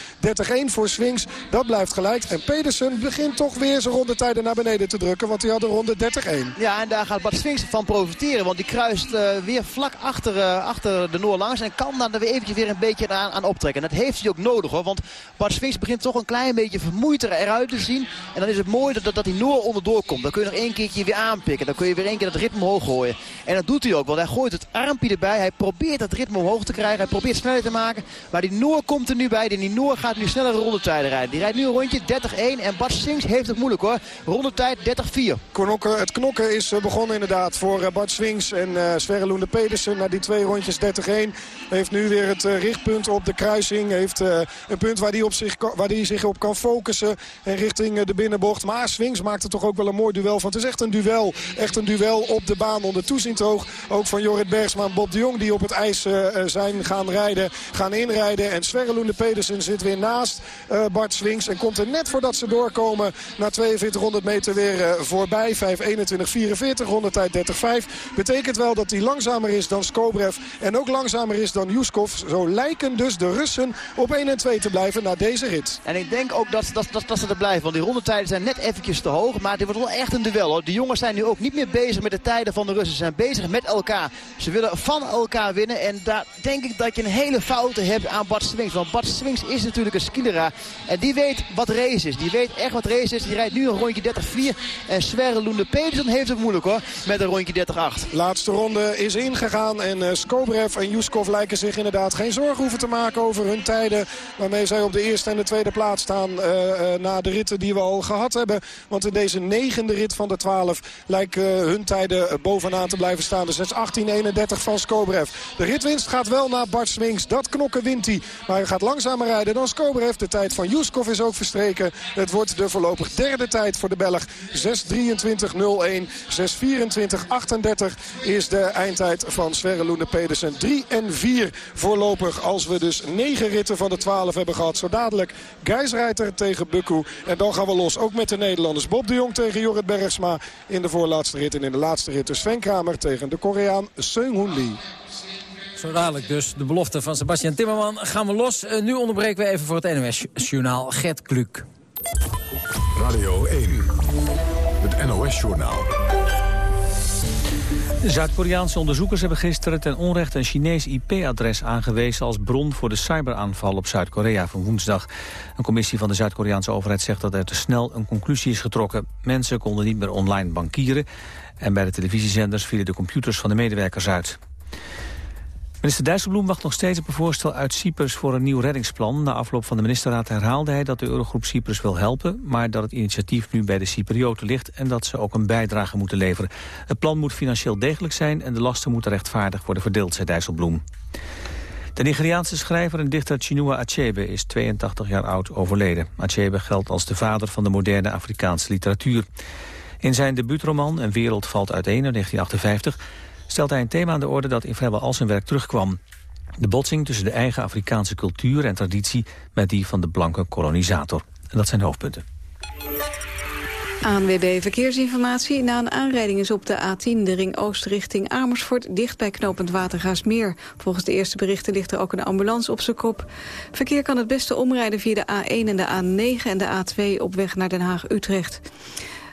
voor Swings. Dat blijft gelijk. En Pedersen begint toch weer zijn rondetijden naar beneden te drukken. Want hij had een ronde 30-1. Ja, en daar gaat Bart Swings van profiteren. Want die kruist uh, weer vlak achter, achter de Noor langs. En kan dan er weer eventjes weer een beetje aan, aan optrekken. En dat heeft hij ook nodig hoor. Want Bart Swings begint toch een klein beetje vermoeid eruit te zien. En dan is het mooi dat, dat, hij Noor onderdoor komt. Dan kun je nog één keertje weer aanpikken. Dan kun je weer één keer dat ritme omhoog gooien. En dat doet hij ook. Want hij gooit het armpje erbij. Hij probeert dat ritme omhoog te krijgen. Hij probeert snelheid te maken. Maar die Noor komt er nu bij. En die Noor gaat nu snellere rondetijden rijden. Die rijdt nu een rondje 30-1. En Bart Swings heeft het moeilijk hoor. Rondetijd 30-4. Knokken, het knokken is eh, begonnen inderdaad voor eh, Bart Swings en uh, Sverre Loende Pedersen. Na die twee rondjes 30-1 heeft nu weer het richtpunt op de kruising. Heeft een punt waar hij, zich, waar hij zich op kan focussen. En richting de binnenbocht. Maar Swings maakt er toch ook wel een mooi duel van. Het is echt een duel. Echt een duel op de baan onder toezientoog. Ook van Jorrit Bergsma en Bob de Jong die op het ijs zijn gaan rijden. Gaan inrijden. En Sverre Loende Pedersen zit weer naast Bart Swings. En komt er net voordat ze doorkomen na 4200 meter weer voorbij. 5.21.44, rondetijd 30.5. Betekent wel dat hij langzamer is dan Skobrev. En ook langzamer is dan Juskov. Zo lijken dus de Russen op 1 en 2 te blijven na deze rit. En ik denk ook dat, dat, dat, dat ze er blijven. Want die rondetijden zijn net eventjes te hoog. Maar dit wordt wel echt een duel hoor. De jongens zijn nu ook niet meer bezig met de tijden van de Russen. Ze zijn bezig met elkaar. Ze willen van elkaar winnen. En daar denk ik dat je een hele foute hebt aan Bart Swings. Want Bart Swings is natuurlijk een skilera. En die weet wat race is. Die weet echt wat race is. Die rijdt nu een rondje 30-4. En Sverre Loende Pedersen heeft het moeilijk hoor. Met een rondje 30-8. Laatste ronde is ingegaan. En uh, Skobrev en Juskov lijken zich inderdaad geen zorgen hoeven te maken over hun tijden. Waarmee zij op de eerste en de tweede plaats staan uh, uh, na de ritten die we al gehad hebben. Want in deze negende rit van de 12 lijken hun tijden bovenaan te blijven staan. Dus 6-18-31 van Skobrev. De ritwinst gaat wel naar Bart Swings. Dat knokken wint hij. Maar hij gaat langzamer rijden dan Skobrev. De tijd van Juskov is ook verstreken. Het wordt de voorlopig derde tijd voor de Belg. 6-23-01. 6-24-38 is de eindtijd van Sverre Loene Pedersen. 3 en 4 voorlopig als we dus 9 ritten van de 12 hebben gehad. Zo dadelijk Geisreiter tegen Bukku. En dan gaan we los ook met de Nederlanders. Bob de Jong tegen Jorrit Bergsma in de voorlaatste rit. En in de laatste rit dus Sven Kramer tegen de Koreaan Seung-Hoon Lee. Zo dadelijk dus de belofte van Sebastian Timmerman. Gaan we los. Uh, nu onderbreken we even voor het NOS-journaal Gert Kluk. Radio 1. Het NOS-journaal. Zuid-Koreaanse onderzoekers hebben gisteren ten onrechte een Chinees IP-adres aangewezen als bron voor de cyberaanval op Zuid-Korea van woensdag. Een commissie van de Zuid-Koreaanse overheid zegt dat er te snel een conclusie is getrokken. Mensen konden niet meer online bankieren en bij de televisiezenders vielen de computers van de medewerkers uit. Minister Dijsselbloem wacht nog steeds op een voorstel uit Cyprus voor een nieuw reddingsplan. Na afloop van de ministerraad herhaalde hij dat de Eurogroep Cyprus wil helpen... maar dat het initiatief nu bij de Cyprioten ligt en dat ze ook een bijdrage moeten leveren. Het plan moet financieel degelijk zijn en de lasten moeten rechtvaardig worden verdeeld, zei Dijsselbloem. De Nigeriaanse schrijver en dichter Chinua Achebe is 82 jaar oud overleden. Achebe geldt als de vader van de moderne Afrikaanse literatuur. In zijn debuutroman Een wereld valt uiteen in 1958 stelt hij een thema aan de orde dat in vrijwel al zijn werk terugkwam. De botsing tussen de eigen Afrikaanse cultuur en traditie met die van de blanke kolonisator. En dat zijn de hoofdpunten. ANWB Verkeersinformatie. Na een aanrijding is op de A10 de ring oost richting Amersfoort... dicht bij knooppunt Watergaasmeer. Volgens de eerste berichten ligt er ook een ambulance op zijn kop. Verkeer kan het beste omrijden via de A1 en de A9 en de A2 op weg naar Den Haag-Utrecht.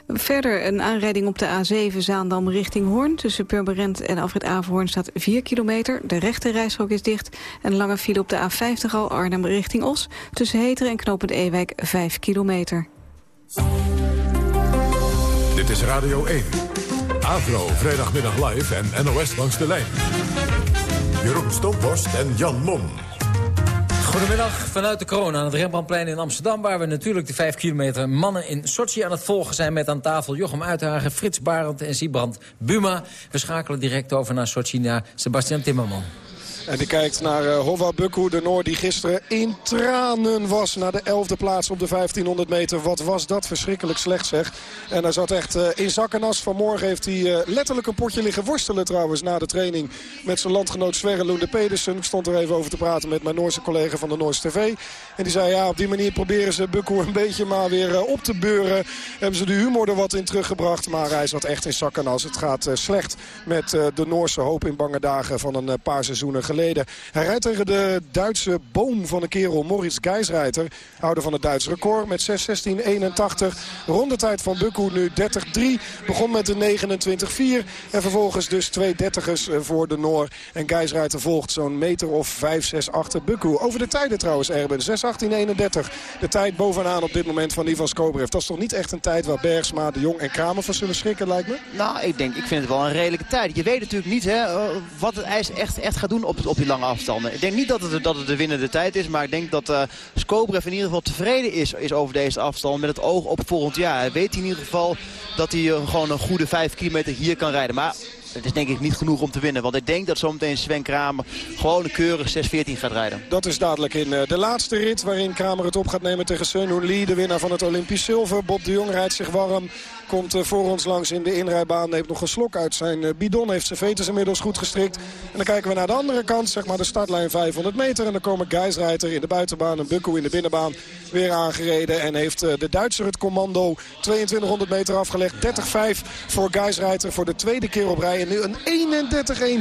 Verder een aanrijding op de A7 Zaandam richting Hoorn. Tussen Purmerend en Alfred Averhoorn staat 4 kilometer. De rechte is dicht. Een lange file op de A50 al Arnhem richting Os. Tussen Heteren en Knopend Ewijk 5 kilometer. Dit is Radio 1. Avro, vrijdagmiddag live en NOS langs de lijn. Jeroen Stomporst en Jan Mom. Goedemiddag vanuit de kroon aan het Rembrandtplein in Amsterdam... waar we natuurlijk de 5 kilometer mannen in Sochi aan het volgen zijn... met aan tafel Jochem Uithagen, Frits Barend en Siebrand Buma. We schakelen direct over naar Sochi, naar Sebastian Timmerman. En die kijkt naar uh, Hova de Noor die gisteren in tranen was... naar de elfde plaats op de 1500 meter. Wat was dat verschrikkelijk slecht zeg. En hij zat echt uh, in zak. Vanmorgen heeft hij uh, letterlijk een potje liggen worstelen trouwens... na de training met zijn landgenoot Sverre Lunde Pedersen. Ik stond er even over te praten met mijn Noorse collega van de Noorse TV. En die zei ja, op die manier proberen ze Bukku een beetje maar weer op te beuren. Hebben ze de humor er wat in teruggebracht. Maar hij zat echt in zak en as. Het gaat slecht met de Noorse hoop in bange dagen van een paar seizoenen geleden. Hij rijdt tegen de Duitse boom van een kerel, Moritz Geisreiter. Houder van het Duitse record met 6.16.81. Rondetijd van Bukku nu 30-3. Begon met de 29-4. En vervolgens dus twee dertigers eh, voor de Noor. En Geisreiter volgt zo'n meter of 5, 6 achter Bukku. Over de tijden trouwens, Erben. 6.18.31. De tijd bovenaan op dit moment van Ivan Skobrev. Dat is toch niet echt een tijd waar Bergsma, De Jong en Kramer van zullen schrikken, lijkt me? Nou, ik denk, ik vind het wel een redelijke tijd. Je weet natuurlijk niet hè, eh, wat het ijs echt, echt gaat doen op, op die lange afstanden. Ik denk niet dat het, dat het de winnende tijd is. Maar ik denk dat uh, Skobrev in ieder geval tevreden is, is over deze afstand. Met het oog op volgend jaar. Hij weet in ieder geval dat hij uh, gewoon een goede 5 kilometer hier kan rijden. Maar het is denk ik niet genoeg om te winnen. Want ik denk dat zometeen Sven Kramer gewoon een keurig 6-14 gaat rijden. Dat is dadelijk in de laatste rit waarin Kramer het op gaat nemen tegen Sun Lee. De winnaar van het Olympisch zilver. Bob de Jong rijdt zich warm. Komt voor ons langs in de inrijbaan. Neemt nog een slok uit zijn bidon. Heeft zijn veters inmiddels goed gestrikt. En dan kijken we naar de andere kant. Zeg maar de startlijn 500 meter. En dan komen Geisreiter in de buitenbaan. En Bukko in de binnenbaan weer aangereden. En heeft de Duitser het commando 2200 meter afgelegd. 30-5 voor Geisreiter voor de tweede keer op rij. En nu een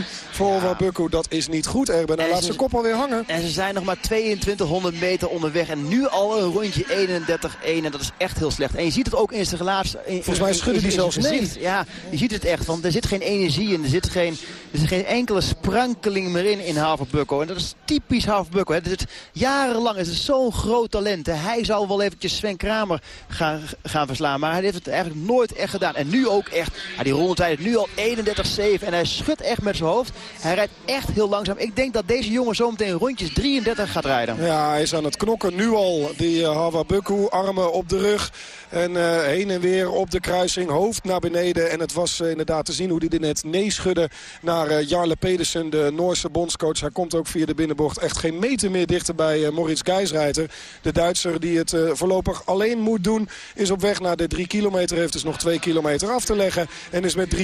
31-1 voor ja. Bukko. Dat is niet goed, Erben. Hij laat zijn kop alweer hangen. En ze zijn nog maar 2200 meter onderweg. En nu al een rondje 31-1. En dat is echt heel slecht. En je ziet het ook in zijn gelaat. Volgens mij schudden die zelfs nee. Ja, je ziet het echt. Want er zit geen energie in. Er zit geen, er zit geen enkele sprankeling meer in in Haverbukko. En dat is typisch Haverbukko. Het is jarenlang is het zo'n groot talent. Hij zou wel eventjes Sven Kramer gaan, gaan verslaan. Maar hij heeft het eigenlijk nooit echt gedaan. En nu ook echt. Ja, die rondetijd nu al 31-7. En hij schudt echt met zijn hoofd. Hij rijdt echt heel langzaam. Ik denk dat deze jongen zometeen rondjes 33 gaat rijden. Ja, hij is aan het knokken nu al. Die uh, Haverbukko, armen op de rug. En uh, heen en weer op de kruising, hoofd naar beneden. En het was uh, inderdaad te zien hoe hij er net nee schudde naar uh, Jarle Pedersen, de Noorse bondscoach. Hij komt ook via de binnenbocht echt geen meter meer dichter bij Moritz Geisreiter. De Duitser die het voorlopig alleen moet doen, is op weg naar de 3 kilometer. Heeft dus nog 2 kilometer af te leggen. En is met 3.52.90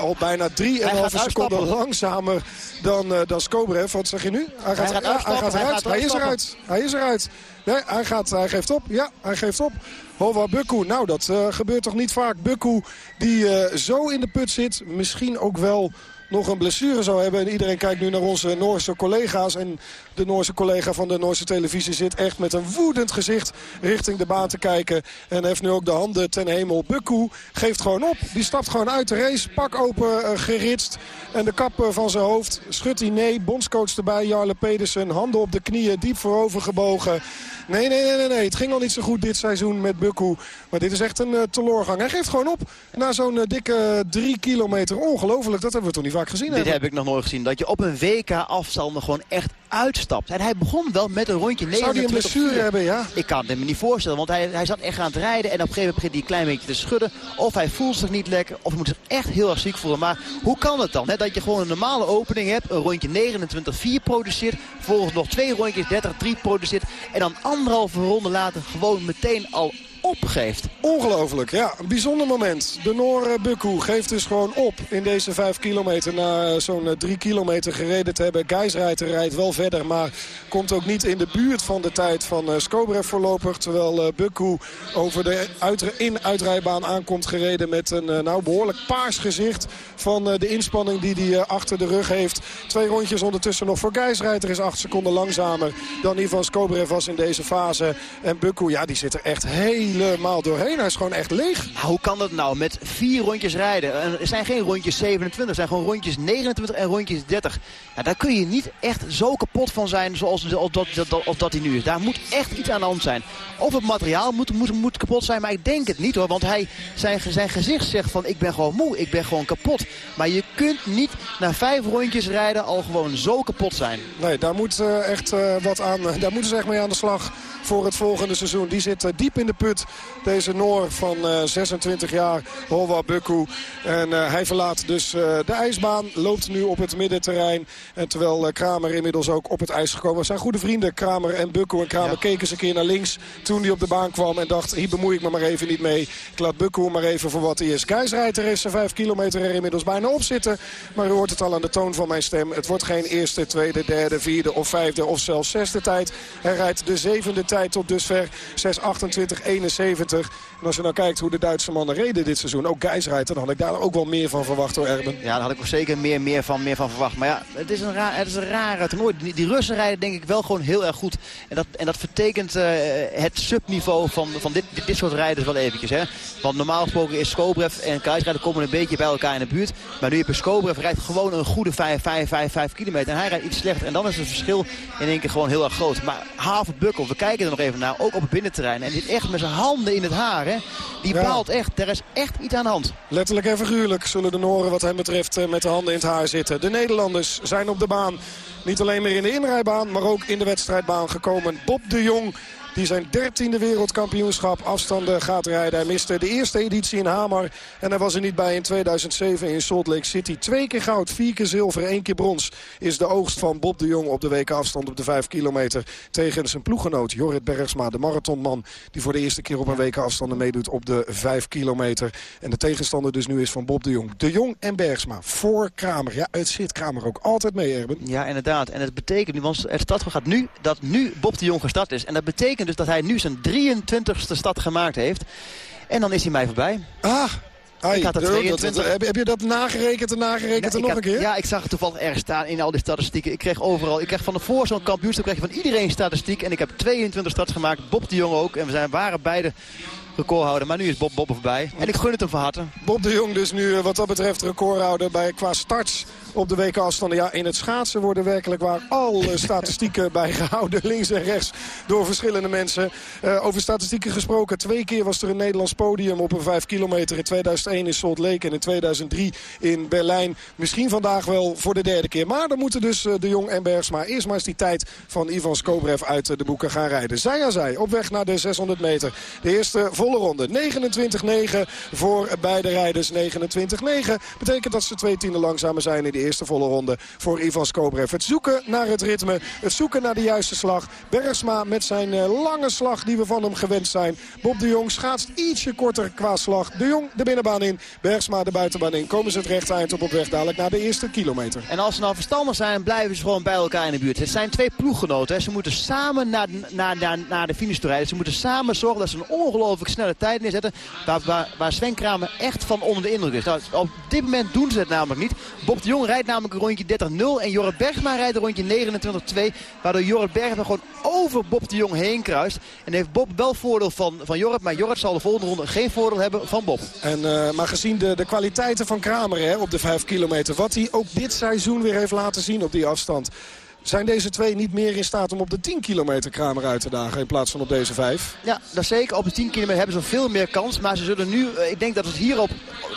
al bijna 3,5 seconden langzamer dan, dan Skobrev. Wat zeg je nu? Hij gaat, hij gaat, hij gaat eruit. Hij, hij is eruit. Hij is eruit. Nee, hij, gaat, hij geeft op. Ja, hij geeft op. Hova Bukku, nou dat uh, gebeurt toch niet vaak. Bukku die uh, zo in de put zit, misschien ook wel nog een blessure zou hebben. En iedereen kijkt nu naar onze Noorse collega's. En de Noorse collega van de Noorse televisie zit echt met een woedend gezicht richting de baan te kijken. En heeft nu ook de handen ten hemel. Bukku geeft gewoon op. Die stapt gewoon uit de race. Pak open uh, geritst. En de kap van zijn hoofd. Schudt hij nee. Bondscoach erbij. Jarle Pedersen. Handen op de knieën. Diep voorover gebogen. Nee, nee, nee, nee. Het ging al niet zo goed dit seizoen met Bukku. Maar dit is echt een uh, teloorgang. Hij geeft gewoon op na zo'n dikke drie kilometer. Ongelooflijk. Dat hebben we toch niet vaak gezien. Dit heb ik nog nooit gezien. Dat je op een WK afstanden gewoon echt uitstapt. En hij begon wel met een rondje 29. Zou hij een blessure hebben, ja? Ik kan het me niet voorstellen. Want hij, hij zat echt aan het rijden. En op een gegeven moment begint hij een klein beetje te schudden. Of hij voelt zich niet lekker. Of hij moet zich echt heel erg ziek voelen. Maar hoe kan het dan? Hè? Dat je gewoon een normale opening hebt. Een rondje 29-4 produceert. Vervolgens nog twee rondjes 30-3 produceert. En dan anderhalve ronde later gewoon meteen al opgeeft. Ongelooflijk, ja. Een bijzonder moment. De Noor Bukku geeft dus gewoon op in deze 5 kilometer. Na zo'n 3 kilometer gereden te hebben. Geisreiter rijdt wel verder, maar komt ook niet in de buurt van de tijd van Skobrev voorlopig. Terwijl Bukku over de in-uitrijbaan aankomt gereden met een nou, behoorlijk paars gezicht van de inspanning die hij achter de rug heeft. Twee rondjes ondertussen nog voor Geisreiter is 8 seconden langzamer dan Ivan Skobrev was in deze fase. En Bukku, ja, die zit er echt helemaal doorheen. Hij is gewoon echt leeg. Hoe kan dat nou? Met vier rondjes rijden. Er zijn geen rondjes 27, er zijn gewoon rondjes 29 en rondjes 30. Ja, daar kun je niet echt zo kapot van zijn zoals als dat, dat, als dat hij nu is. Daar moet echt iets aan de hand zijn. Of het materiaal moet, moet, moet kapot zijn, maar ik denk het niet hoor. Want hij, zijn, zijn gezicht zegt van ik ben gewoon moe, ik ben gewoon kapot. Maar je kunt niet na vijf rondjes rijden al gewoon zo kapot zijn. Nee, daar moet uh, echt uh, wat aan. Daar moeten ze echt mee aan de slag voor het volgende seizoen. Die zit uh, diep in de put. Deze Noor van 26 jaar, Holwa Bukku. En hij verlaat dus de ijsbaan. Loopt nu op het middenterrein. En terwijl Kramer inmiddels ook op het ijs gekomen. Zijn goede vrienden Kramer en Bukku. En Kramer ja. keek eens een keer naar links toen hij op de baan kwam. En dacht, hier bemoei ik me maar even niet mee. Ik laat Bukku maar even voor wat hij is. Geisreiter heeft zijn 5 kilometer er inmiddels bijna op zitten. Maar u hoort het al aan de toon van mijn stem. Het wordt geen eerste, tweede, derde, vierde of vijfde of zelfs zesde tijd. Hij rijdt de zevende tijd tot dusver. 6.28.71 En als je nou kijkt hoe de Duitse mannen reden dit seizoen, ook rijdt, dan had ik daar ook wel meer van verwacht hoor, Erben. Ja, daar had ik ook zeker meer, meer, van, meer van verwacht. Maar ja, het is een, raar, het is een rare toernooi. Die, die Russen rijden denk ik wel gewoon heel erg goed. En dat, en dat vertekent eh, het subniveau van, van dit, dit, soort rijders wel eventjes. Hè? Want normaal gesproken is Skobrev en Kajsrijder komen een beetje bij elkaar in de buurt. Maar nu heb je Skobrev rijdt gewoon een goede 5, 5, 5, 5 kilometer. En hij rijdt iets slechter. En dan is het verschil in één keer gewoon heel erg groot. Maar Havert Bukkel, we kijken er nog even naar, ook op het binnenterrein. En dit echt met zijn handen in het haar. Hè? Die Ja. baalt echt. Er is echt iets aan de hand. Letterlijk en figuurlijk zullen de Noren wat hem betreft eh, met de handen in het haar zitten. De Nederlanders zijn op de baan. Niet alleen meer in de inrijbaan, maar ook in de wedstrijdbaan gekomen. Bob de Jong die zijn dertiende wereldkampioenschap afstanden gaat rijden. Hij miste de eerste editie in Hamar en hij was er niet bij in 2007 in Salt Lake City. Twee keer goud, vier keer zilver, één keer brons is de oogst van Bob de Jong op de weken afstand op de vijf kilometer. Tegen zijn ploeggenoot Jorrit Bergsma, de marathonman die voor de eerste keer op een weken afstanden meedoet op de vijf kilometer. En de tegenstander dus nu is van Bob de Jong. De Jong en Bergsma voor Kramer. Ja, het zit Kramer ook altijd mee. Ja, inderdaad. En het betekent nu, want het start gaat nu dat nu Bob de Jong gestart is. En dat betekent dus dat hij nu zijn 23ste start gemaakt heeft. En dan is hij mij voorbij. Ah, ai, ik had er dat- dat- 22. heb, heb je dat nagerekend en nagerekend en ik nog had- een keer? Ja, ik zag het toevallig ergens staan in al die statistieken. Ik kreeg overal, ik kreeg van de voor zo'n kampioenschap kreeg je van iedereen statistiek. En ik heb 22 starts gemaakt, Bob de Jong ook. En we zijn, waren beide recordhouder, maar nu is Bob Bob er voorbij. En ik gun het hem van harte. Bob de Jong dus nu eh, wat dat betreft recordhouder bij, qua starts op de weken afstanden. Ja, in het schaatsen worden werkelijk waar alle *laughs* statistieken bijgehouden. Links en rechts door verschillende mensen. Eh, over statistieken gesproken. Twee keer was er een Nederlands podium op een 5 kilometer. In 2001 in Salt Lake en in 2003 in Berlijn. Misschien vandaag wel voor de derde keer. Maar dan moeten dus eh, de Jong en Bergsma eerst maar eens die tijd van Ivan Skobrev uit eh, de boeken gaan rijden. Zij aan zij op weg naar de 600 meter. De eerste volle ronde. 29-9 voor beide rijders. 29-9 betekent dat ze twee tienden langzamer zijn in de eerste volle ronde voor Ivan Skobrev. Het zoeken naar het ritme, het zoeken naar de juiste slag. Bergsma met zijn eh, lange slag die we van hem gewend zijn. Bob de Jong schaatst ietsje korter qua slag. De Jong de binnenbaan in, Bergsma de buitenbaan in. Komen ze het rechte eind op op weg dadelijk naar de eerste kilometer. En als ze nou verstandig zijn, blijven ze gewoon bij elkaar in de buurt. Het zijn twee ploeggenoten. Ze moeten samen naar, naar, naar, naar de finish rijden. Ze moeten samen zorgen dat ze een ongelooflijk snelle tijd neerzetten. Waar, waar, waar Sven Kramer echt van onder de indruk is. Nou, op dit moment doen ze het namelijk niet. Bob de Jong rijdt namelijk een rondje 30-0. En Jorrit Bergsma rijdt een rondje 29-2. Waardoor Jorrit Bergsma gewoon over Bob de Jong heen kruist. En heeft Bob wel voordeel van, van Jorrit. Maar Jorrit zal de volgende ronde geen voordeel hebben van Bob. En, eh, maar gezien de, de kwaliteiten van Kramer hè, op de 5 kilometer... wat hij ook dit seizoen weer heeft laten zien op die afstand... zijn deze twee niet meer in staat om op de 10 kilometer Kramer uit te dagen... in plaats van op deze 5? Ja, dat zeker. Op de 10 kilometer hebben ze veel meer kans. Maar ze zullen nu, eh, ik denk dat het hierop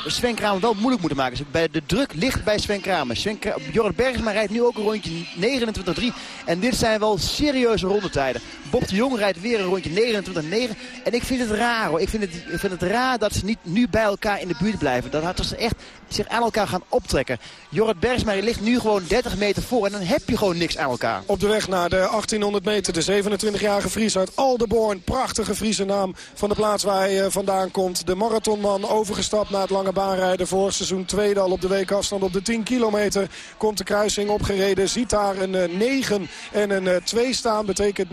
Sven Kramer wel moeilijk moeten maken. De druk ligt bij Sven Kramer. Sven Kra Jorrit Bergsma rijdt nu ook een rondje 29-3. En dit zijn wel serieuze rondetijden. Bob de Jong rijdt weer een rondje 29-9. En ik vind het raar hoor. Ik vind het, vind het raar dat ze niet nu bij elkaar in de buurt blijven. Dat, dat ze echt zich aan elkaar gaan optrekken. Jorrit Bergsma ligt nu gewoon 30 meter voor. En dan heb je gewoon niks elkaar. Op de weg naar de 1800 meter, de 27-jarige Fries uit Aldeborn. Prachtige Friese naam van de plaats waar hij eh, vandaan komt. De marathonman overgestapt naar het lange baanrijden. Vorig seizoen tweede al op de week afstand op de 10 kilometer. Komt de kruising opgereden, ziet daar een eh, 9 en een eh, 2 staan. Betekent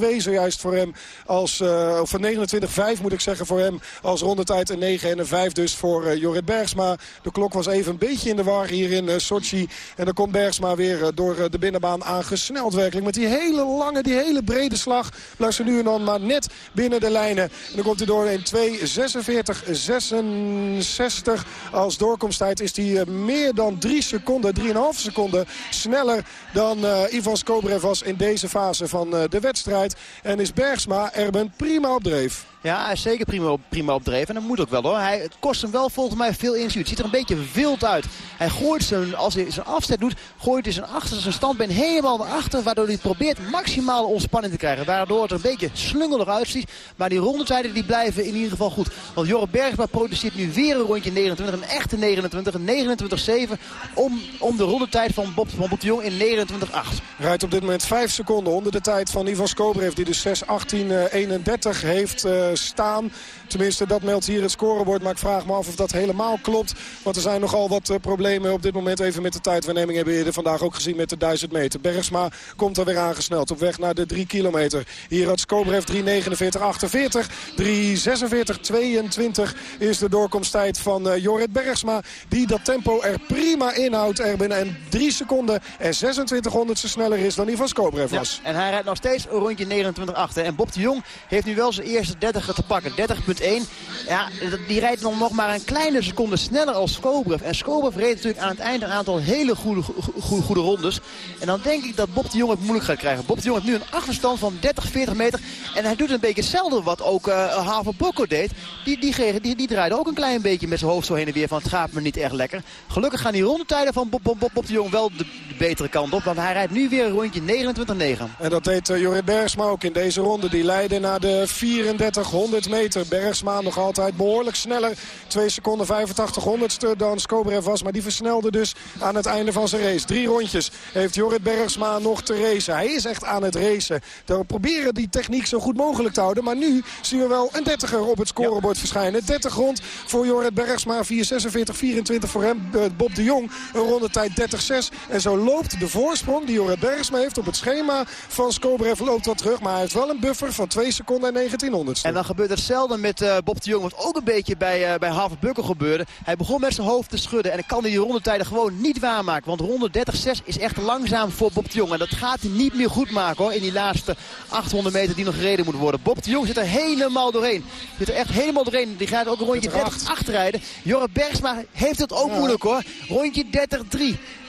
29-2 zojuist voor hem. Als, eh, of 29-5 moet ik zeggen voor hem. Als rondetijd een 9 en een 5 dus voor eh, Jorrit Bergsma. De klok was even een beetje in de war hier in eh, Sochi. En dan komt Bergsma weer eh, door eh, de binnenbaan aangesneld werkelijk. Met die hele lange, die hele brede slag. Blijft ze nu en dan maar net binnen de lijnen. En dan komt hij door in 2, 46, 66. Als doorkomsttijd is hij eh, meer dan 3 seconden, 3,5 seconden sneller dan eh, Ivan Skobrev was in deze fase van eh, de wedstrijd. En is Bergsma Erben prima op dreef. Ja, hij is zeker prima op, prima op dreef. En dat moet ook wel hoor. Hij, het kost hem wel volgens mij veel energie. Het ziet er een beetje wild uit. Hij gooit zijn, als hij zijn afzet doet, gooit hij zijn achter zijn standbeen helemaal naar achter. Waardoor hij probeert maximaal ontspanning te krijgen. Waardoor het er een beetje slungelig uitziet. Maar die rondetijden die blijven in ieder geval goed. Want Jorrit Bergsma produceert nu weer een rondje 29. Een echte 29. Een 29-7. Om, om de rondetijd van Bob, van Bob in 29-8. Rijdt op dit moment 5 seconden onder de tijd van Ivan Skobrev. Die dus 6, 18, eh, 31 heeft. Eh, staan. Tenminste, dat meldt hier het scorebord. Maar ik vraag me af of dat helemaal klopt. Want er zijn nogal wat eh, problemen op dit moment even met de tijdwaarneming. Hebben we eerder vandaag ook gezien met de 1000 meter. Bergsma komt er weer aangesneld op weg naar de 3 kilometer. Hier had Skobrev 3.49.48. 3.46.22 is de doorkomsttijd van uh, Jorrit Bergsma. Die dat tempo er prima inhoudt, Erben. En 3 seconden en 26 honderdste sneller is dan die van Skobrev was. Ja, en hij rijdt nog steeds een rondje 29-8. En Bob de Jong heeft nu wel zijn eerste 30 te pakken. 30.1. Ja, die rijdt nog, maar een kleine seconde sneller als Skobrev. En Skobrev reed natuurlijk aan het eind een aantal hele goede, goede, goede rondes. En dan denk ik dat Bob de Jong het moeilijk gaat krijgen. Bob de Jong heeft nu een achterstand van 30, 40 meter. En hij doet een beetje hetzelfde wat ook uh, Haver Bokko deed. Die, die, die, die draaide ook een klein beetje met zijn hoofd zo heen en weer van het gaat me niet echt lekker. Gelukkig gaan die rondetijden van Bob, Bob, Bob de Jong wel de, betere kant op. Want hij rijdt nu weer een rondje 29-9. En dat deed uh, Jorrit Bergsma ook in deze ronde. Die leidde naar de 3400 meter. Bergsma nog altijd behoorlijk sneller. 2 seconden 85 honderdste dan Skobrev was. Maar die versnelde dus aan het einde van zijn race. Drie rondjes heeft Jorrit Bergsma nog te racen. Hij is echt aan het racen. We proberen die techniek zo goed mogelijk te houden. Maar nu zien we wel een 30er op het scorebord verschijnen. 30 rond voor Jorrit Bergsma. 4.46, 24 voor hem. Eh, Bob de Jong een rondetijd 30-6. En zo loopt de voorsprong die Jorrit Bergsma heeft op het schema van Skobrev loopt wat terug. Maar hij heeft wel een buffer van 2 seconden en 1900. Dan gebeurt hetzelfde met uh, Bob de Jong. Wat ook een beetje bij, uh, bij Haver Bukkel gebeurde. Hij begon met zijn hoofd te schudden. En dan kan hij die rondetijden gewoon niet waarmaken. Want ronde 30-6 is echt langzaam voor Bob de Jong. En dat gaat hij niet meer goed maken hoor. In die laatste 800 meter die nog gereden moet worden. Bob de Jong zit er helemaal doorheen. Zit er echt helemaal doorheen. Die gaat ook een rondje 30-8 rijden. Jorre Bergsma heeft het ook moeilijk hoor. Rondje 30-3.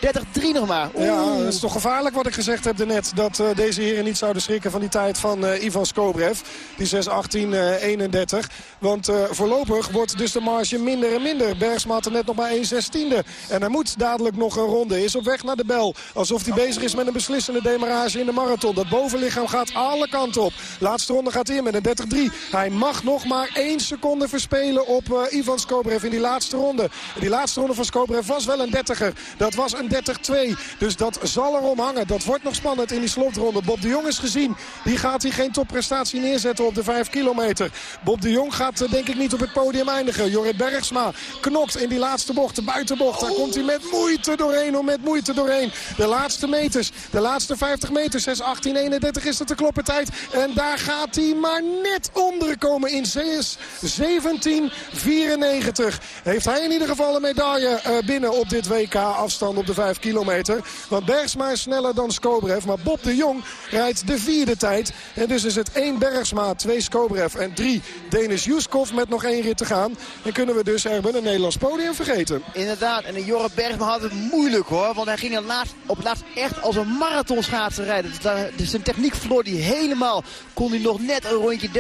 30-3 nog maar. Oeh. Ja, dat is toch gevaarlijk wat ik gezegd heb daarnet. Dat uh, deze heren niet zouden schrikken van die tijd van uh, Ivan Skobrev. Die 6-18-31. Want uh, voorlopig wordt dus de marge minder en minder. Bergsma had er net nog maar 1-16e. En hij moet dadelijk nog een ronde. Is op weg naar de bel. Alsof hij bezig is met een beslissende demarage in de marathon. Dat bovenlichaam gaat alle kanten op. Laatste ronde gaat hij in met een 30-3. Hij mag nog maar 1 seconde verspelen op Ivan Skobrev in die laatste ronde. En die laatste ronde van Skobrev was wel een 30er. Dat was een 30-2. Dus dat zal erom hangen. Dat wordt nog spannend in die slotronde. Bob de Jong is gezien. Die gaat hier geen topprestatie neerzetten op de 5 kilometer. Bob de Jong gaat uh, denk ik niet op het podium eindigen. Jorrit Bergsma knokt in die laatste bocht. De buitenbocht. Daar komt hij met moeite doorheen. Om met moeite doorheen. De laatste meters. De laatste 50 meter. 6, 18, 31 is het de kloppertijd. En daar gaat hij maar net onder komen in 6, 17, 94. Heeft hij in ieder geval een medaille uh, binnen op dit WK afstand op de 5 kilometer. Want Bergsma is sneller dan Skobrev. Maar Bob de Jong rijdt de vierde tijd. En dus is het 1 Bergsma, 2 Skobrev en 3 Denis Juskov met nog één rit te gaan. En kunnen we dus Erben een Nederlands podium vergeten. Inderdaad. En Jorre Bergsma had het moeilijk hoor. Want hij ging laatst, op laatst echt als een marathonschaatser rijden. Dus, dus zijn techniek verloor helemaal. Kon hij nog net een rondje 30-9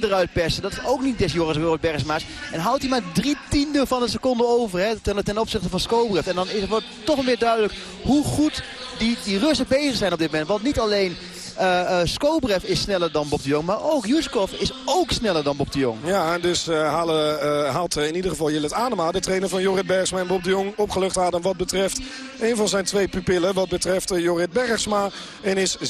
eruit persen. Dat is ook niet des Joris Jorre Bergsma's. En houdt hij maar drie tiende van een seconde over hè, ten, opzichte van Skobrev. En dan is het toch weer duidelijk hoe goed die, die Russen bezig zijn op dit moment. Want niet alleen uh, Skobrev is sneller dan Bob de Jong. Maar ook Juskov is ook sneller dan Bob de Jong. Ja, dus uh, halen, haalt in ieder geval Jillet Anema, de trainer van Jorrit Bergsma en Bob de Jong, opgelucht adem wat betreft een van zijn twee pupillen. Wat betreft Jorrit Bergsma. En is 6.17.94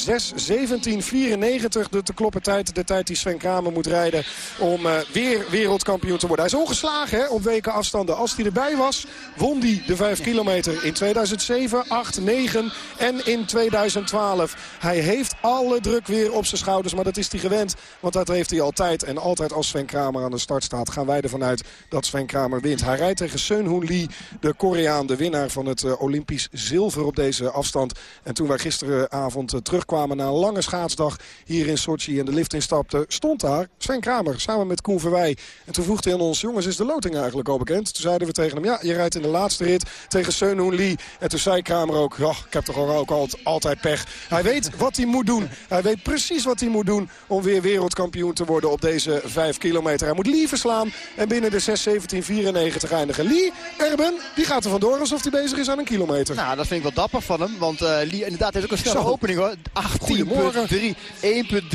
de te kloppen tijd. De tijd die Sven Kramer moet rijden om weer wereldkampioen te worden. Hij is ongeslagen hè, op weken afstanden. Als hij erbij was, won hij de 5 kilometer in 2007, 8, 9 en in 2012. Hij heeft alle druk weer op zijn schouders. Maar dat is hij gewend. Want dat heeft hij altijd. En altijd als Sven Kramer aan de start staat gaan wij ervan uit dat Sven Kramer wint. Hij rijdt tegen Seun Hoon Lee, de Koreaan, de winnaar van het uh, Olympisch zilver op deze afstand. En toen wij gisteravond uh, terugkwamen na een lange schaatsdag hier in Sochi en de lift instapten, stond daar Sven Kramer samen met Koen Verwij. En toen vroeg hij aan ons, jongens, is de loting eigenlijk al bekend? Toen zeiden we tegen hem, ja, je rijdt in de laatste rit tegen Seun Hoon Lee. En toen zei Kramer ook, ja, ik heb toch ook altijd pech. Hij weet wat hij moet doen. Hij weet precies wat hij moet doen om weer wereldkampioen te worden op deze 5 kilometer. Hij moet Lee verslaan en binnen de 6.17.94 eindigen. Lee, Erben, die gaat er vandoor alsof hij bezig is aan een kilometer. Nou, dat vind ik wel dapper van hem. Want uh, Lee inderdaad heeft ook een snelle Zo. opening hoor. 18.3.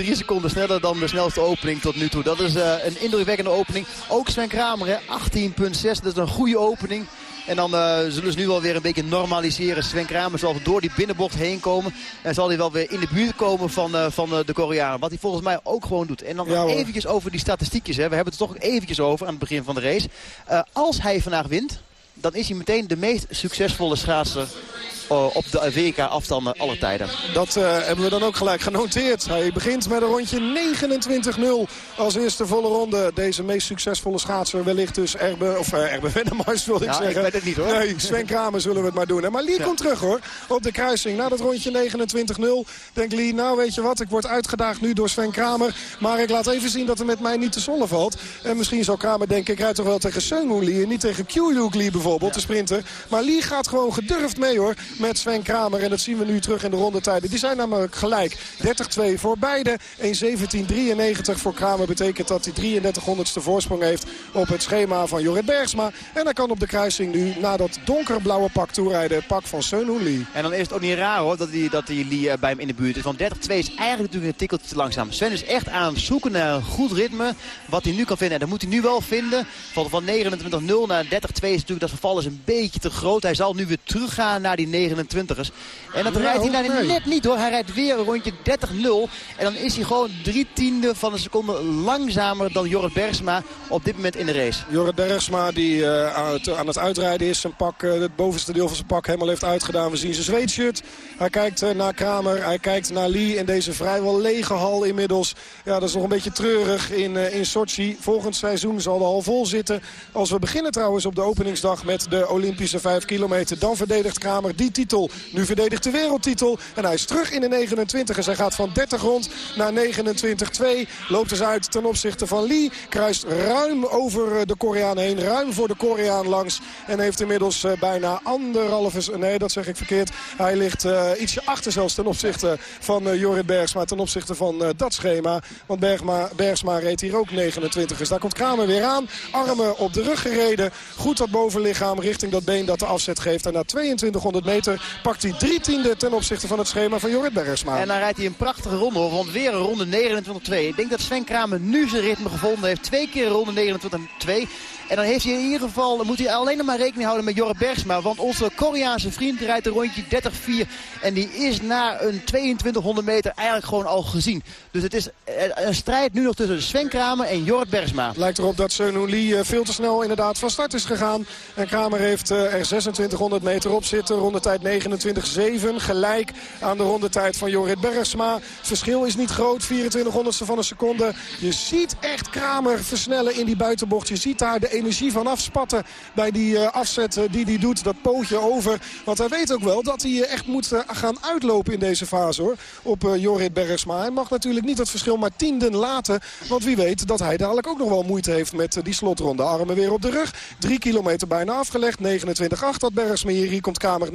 1.3 seconden sneller dan de snelste opening tot nu toe. Dat is uh, een indrukwekkende opening. Ook Sven Kramer, 18.6. Dat is een goede opening. En dan eh, zullen ze nu wel weer een beetje normaliseren. Sven Kramer zal door die binnenbocht heen komen. En zal hij wel weer in de buurt komen van, eh, van eh, de Koreanen. Wat hij volgens mij ook gewoon doet. En dan Ja, eventjes over die statistiekjes. Hè. We hebben het er toch ook eventjes over aan het begin van de race. Als hij vandaag wint, dan is hij meteen de meest succesvolle schaatser op de WK-afstanden aller tijden. Dat eh, hebben we dan ook gelijk genoteerd. Hij begint met een rondje 29-0 als eerste volle ronde. Deze meest succesvolle schaatser wellicht dus Erbe, of uh, Erbe Wennemars wil ik Ja, ik zeggen. weet het niet, hoor. Nee, Sven Kramer zullen we het maar doen. Maar Lee Ja. komt terug hoor, op de kruising. Na dat rondje 29-0 denkt Lee, nou weet je wat, ik word uitgedaagd nu door Sven Kramer. Maar ik laat even zien dat er met mij niet te zollen valt. En misschien zal Kramer denken, ik rijd toch wel tegen Seung Lee en niet tegen Q-Luke Lee bijvoorbeeld, de sprinter. Maar Lee gaat gewoon gedurfd mee hoor, met Sven Kramer. En dat zien we nu terug in de rondetijden. Die zijn namelijk gelijk. 30-2 voor beide. 1.17.93 voor Kramer betekent dat hij 33 honderdste voorsprong heeft op het schema van Jorrit Bergsma. En hij kan op de kruising nu naar dat donkerblauwe pak toerijden. Pak van Hoon Lee. En dan is het ook niet raar hoor dat die, dat die Lee eh, bij hem in de buurt is. Want 30-2 is eigenlijk natuurlijk een tikkeltje te langzaam. Sven is echt aan het zoeken naar een goed ritme. Wat hij nu kan vinden. En dat moet hij nu wel vinden. Van, van 29-0 naar 30-2 is natuurlijk dat verval is een beetje te groot. Hij zal nu weer teruggaan naar die 29ers. En dat Nou, rijdt hij nou nee. net niet hoor. Hij rijdt weer een rondje 30-0. En dan is hij gewoon drie tiende van een seconde langzamer dan Jorrit Bergsma op dit moment in de race. Jorrit Bergsma die eh, aan, het, aan het uitrijden is. Zijn pak, eh, het bovenste deel van zijn pak helemaal heeft uitgedaan. We zien zijn zweetshirt. Hij kijkt eh, naar Kramer. Hij kijkt naar Lee in deze vrijwel lege hal inmiddels. Ja, dat is nog een beetje treurig in, in Sochi. Volgend seizoen zal de hal vol zitten. Als we beginnen trouwens op de openingsdag met de Olympische 5 kilometer. Dan verdedigt Kramer die Nu verdedigt de wereldtitel. En hij is terug in de 29. En hij gaat van 30 rond naar 29-2. Loopt dus uit ten opzichte van Lee. Kruist ruim over eh, de Koreaan heen. Ruim voor de Koreaan langs. En heeft inmiddels eh, bijna anderhalve... Nee, dat zeg ik verkeerd. Hij ligt eh, ietsje achter zelfs ten opzichte van Jorrit Bergsma. Ten opzichte van dat schema. Want Bergma, Bergsma reed hier ook 29. Dus daar komt Kramer weer aan. Armen op de rug gereden. Goed dat bovenlichaam richting dat been dat de afzet geeft. En na 2200 meter pakt hij drie tiende ten opzichte van het schema van Jorrit Bergsma. En dan rijdt hij een prachtige ronde want weer een ronde 29-2. Ik denk dat Sven Kramer nu zijn ritme gevonden heeft. Twee keer ronde 29-2. En dan heeft hij in ieder geval, moet hij alleen nog maar rekening houden met Jorrit Bergsma. Want onze Koreaanse vriend rijdt een rondje 30-4. En die is na een 2200 meter eigenlijk gewoon al gezien. Dus het is eh, een strijd nu nog tussen Sven Kramer en Jorrit Bergsma. Lijkt erop dat Seun Lee eh, veel te snel inderdaad van start is gegaan. En Kramer heeft eh, er 2600 meter op zitten. Rondetijd 29-7. Gelijk aan de rondetijd van Jorrit Bergsma. Verschil is niet groot. 2400ste van een seconde. Je ziet echt Kramer versnellen in die buitenbocht. Je ziet daar de energie van afspatten bij die eh, afzet eh, die hij doet. Dat pootje over. Want hij weet ook wel dat hij eh, echt moet gaan uitlopen in deze fase hoor. Op Jorrit Bergsma. Hij mag natuurlijk niet het verschil maar tienden laten. Want wie weet dat hij dadelijk ook nog wel moeite heeft met die slotronde. Armen weer op de rug. Drie kilometer bijna afgelegd. 29-8 had Bergsma hier. Hier komt Kamer 29-4.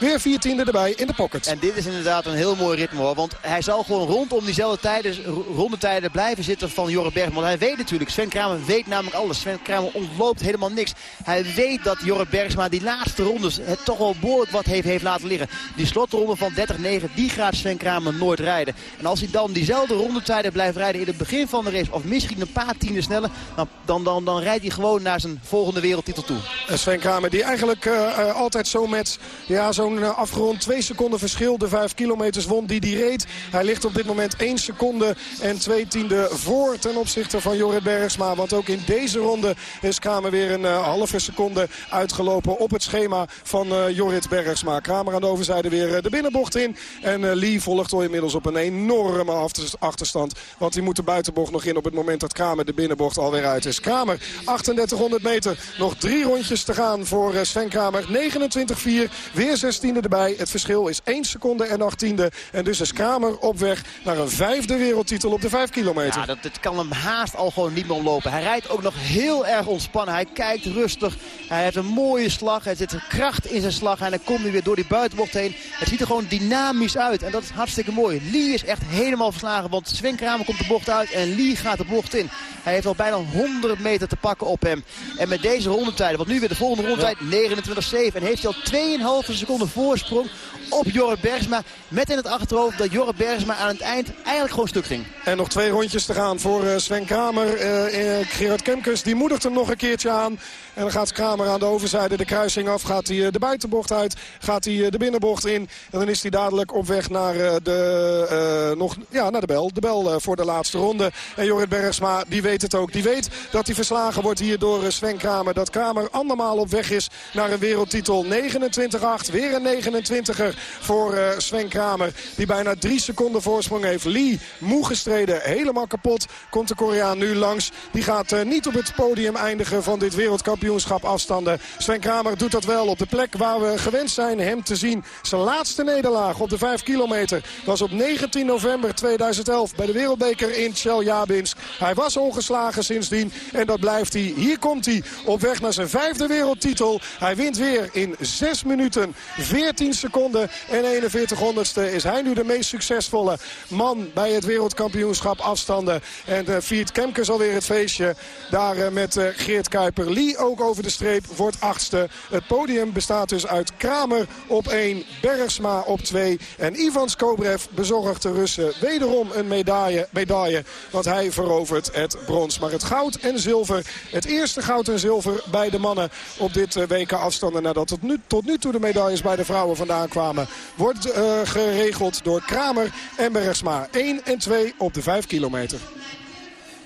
Weer vier tienden erbij in de pocket. En dit is inderdaad een heel mooi ritme hoor. Want hij zal gewoon rondom diezelfde tijden, rondetijden blijven zitten van Jorrit Bergsma. Hij weet natuurlijk, Sven Kramer weet namelijk alles. Sven Kramer ontloopt helemaal niks. Hij weet dat Jorrit Bergsma die laatste rondes het toch wel behoorlijk wat heeft, heeft laten liggen. Die slotronde van 30-9, die gaat Sven Kramer nooit rijden. En als hij dan diezelfde rondetijden blijft rijden in het begin van de race... of misschien een paar tienden sneller, dan, dan, dan, dan rijdt hij gewoon naar zijn volgende wereldtitel toe. En Sven Kramer die eigenlijk eh, eh, altijd zo met ja, zo'n eh, afgerond twee seconden verschil de vijf kilometers won die die reed. Hij ligt op dit moment 1 seconde en twee tiende voor ten opzichte van Jorrit Bergsma. Want ook in deze ronde is Kramer weer een eh, halve seconde uitgelopen op het schema van eh, Jorrit Bergsma. Kramer aan de overzijde weer eh, de binnenbocht in. En Lee volgt al inmiddels op een enorme achter- achterstand. Want die moet de buitenbocht nog in op het moment dat Kramer de binnenbocht alweer uit is. Kramer 3800 meter. Nog drie rondjes te gaan voor Sven Kramer. 29-4. Weer 16e erbij. Het verschil is 1 seconde en 8 tiende. En dus is Kramer op weg naar een vijfde wereldtitel op de 5 kilometer. Ja, dat, dat kan hem haast al gewoon niet meer omlopen. Hij rijdt ook nog heel erg ontspannen. Hij kijkt rustig. Hij heeft een mooie slag. Hij zit kracht in zijn slag. En dan komt hij weer door die buitenbocht heen. Het ziet er gewoon dynamisch uit. En dat is hartstikke mooi. Lee is echt helemaal verslagen. Want Sven Kramer komt de bocht uit. En Lee gaat de bocht in. Hij heeft al bijna 100 meter te pakken op hem. En met deze rondetijden, want nu weer de volgende rondetijd 29-7. En heeft hij al 2,5 seconden voorsprong op Jorrit Bergsma. Met in het achterhoofd dat Jorrit Bergsma aan het eind eigenlijk gewoon stuk ging. En nog twee rondjes te gaan voor eh, Sven Kramer. Eh, eh, Gerard Kemkes Kerkers die moedigt hem nog een keertje aan. En dan gaat Kramer aan de overzijde de kruising af. Gaat hij eh, de buitenbocht uit. Gaat hij eh, de binnenbocht in. En dan is hij dadelijk op weg naar, eh, de, nog, ja, naar de bel. De bel voor de laatste ronde. En Jorrit Bergsma die weet het ook. Die weet dat hij verslagen wordt hier door Sven Kramer. Dat Kramer andermaal op weg is naar een wereldtitel. 29-8. Weer een 29er voor Sven Kramer. Die bijna drie seconden voorsprong heeft. Lee, moe gestreden. Helemaal kapot. Komt de Koreaan nu langs. Die gaat niet op het podium eindigen van dit wereldkampioenschap afstanden. Sven Kramer doet dat wel op de plek waar we gewend zijn hem te zien. Zijn laatste nederlaag op de 5 kilometer was op 19 november 2011 bij de wereldbeker in Chelyabinsk. Hij was ongeslagen sindsdien en dat blijft hij. Hier komt hij op weg naar zijn vijfde wereldtitel. Hij wint weer in 6 minuten, 14 seconden en 41 honderdste. Is hij nu de meest succesvolle man bij het wereldkampioenschap afstanden. En uh, viert Kemkes alweer het feestje. Daar met uh, Geert Kuiper. Lee ook over de streep wordt achtste. Het podium bestaat dus uit Kramer op 1, Bergsma op 2. En Ivan Skobrev bezorgt de Russen wederom een medaille, medaille. Want hij verovert het brons. Maar het goud en zilver, het eerste goud en zilver bij de mannen op dit WK afstanden. Nadat tot nu, tot nu toe de medailles bij de vrouwen vandaan kwamen. Wordt geregeld door Kramer en Bergsma. 1 en 2 op de 5 kilometer.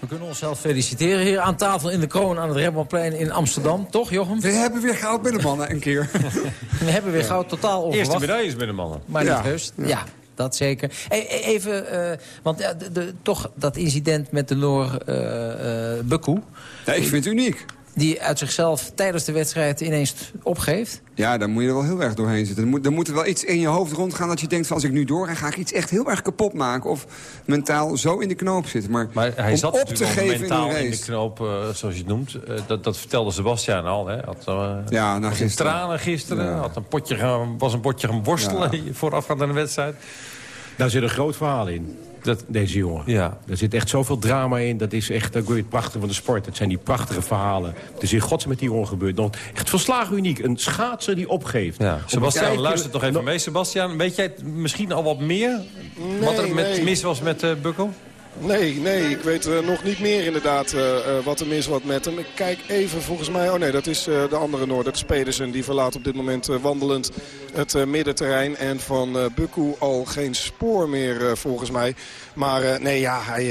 We kunnen onszelf feliciteren hier aan tafel in de kroon aan het Rembrandtplein in Amsterdam. Toch, Jochem? We hebben weer goud bij de mannen een keer. *laughs* We hebben weer goud totaal onverwacht. Eerste medailles bij de mannen. Maar niet heus. Ja. ja. Dat zeker. Hey, even, uh, want ja, de, de, toch dat incident met de Noor uh, uh, Bukku. Ja, ik vind het uniek. Die uit zichzelf tijdens de wedstrijd ineens opgeeft. Ja, daar moet je er wel heel erg doorheen zitten. Er moet, er moet er wel iets in je hoofd rondgaan dat je denkt... van als ik nu doorga, ga ik iets echt heel erg kapot maken. Of mentaal zo in de knoop zitten. Maar, maar hij om zat op te geven mentaal in, in, de knoop, uh, zoals je het noemt. Uh, dat, dat vertelde Sebastian al. Hè. Had, uh, ja, nou, gisteren. tranen gisteren. Ja. Had een potje gaan, was een potje gaan worstelen ja. *laughs* voorafgaand aan de wedstrijd. Daar zit een groot verhaal in. Dat, deze jongen. Ja. Er zit echt zoveel drama in. Dat is echt dat het prachtige van de sport. Dat zijn die prachtige verhalen. Dus in gods met die jongen gebeurt. nog echt volslagen uniek. Een schaatser die opgeeft. Ja. Sebastian, luister toch even mee. Sebastian, weet jij misschien al wat meer? Nee, wat er met, nee. mis was met uh, Bukkel? Nee, nee, ik weet uh, nog niet meer inderdaad uh, uh, wat er mis wat met hem. Ik kijk even volgens mij... Oh nee, dat is de andere Noord. Dat is Pedersen. Die verlaat op dit moment wandelend het middenterrein. En van Bukku al geen spoor meer volgens mij. Maar nee, ja, hij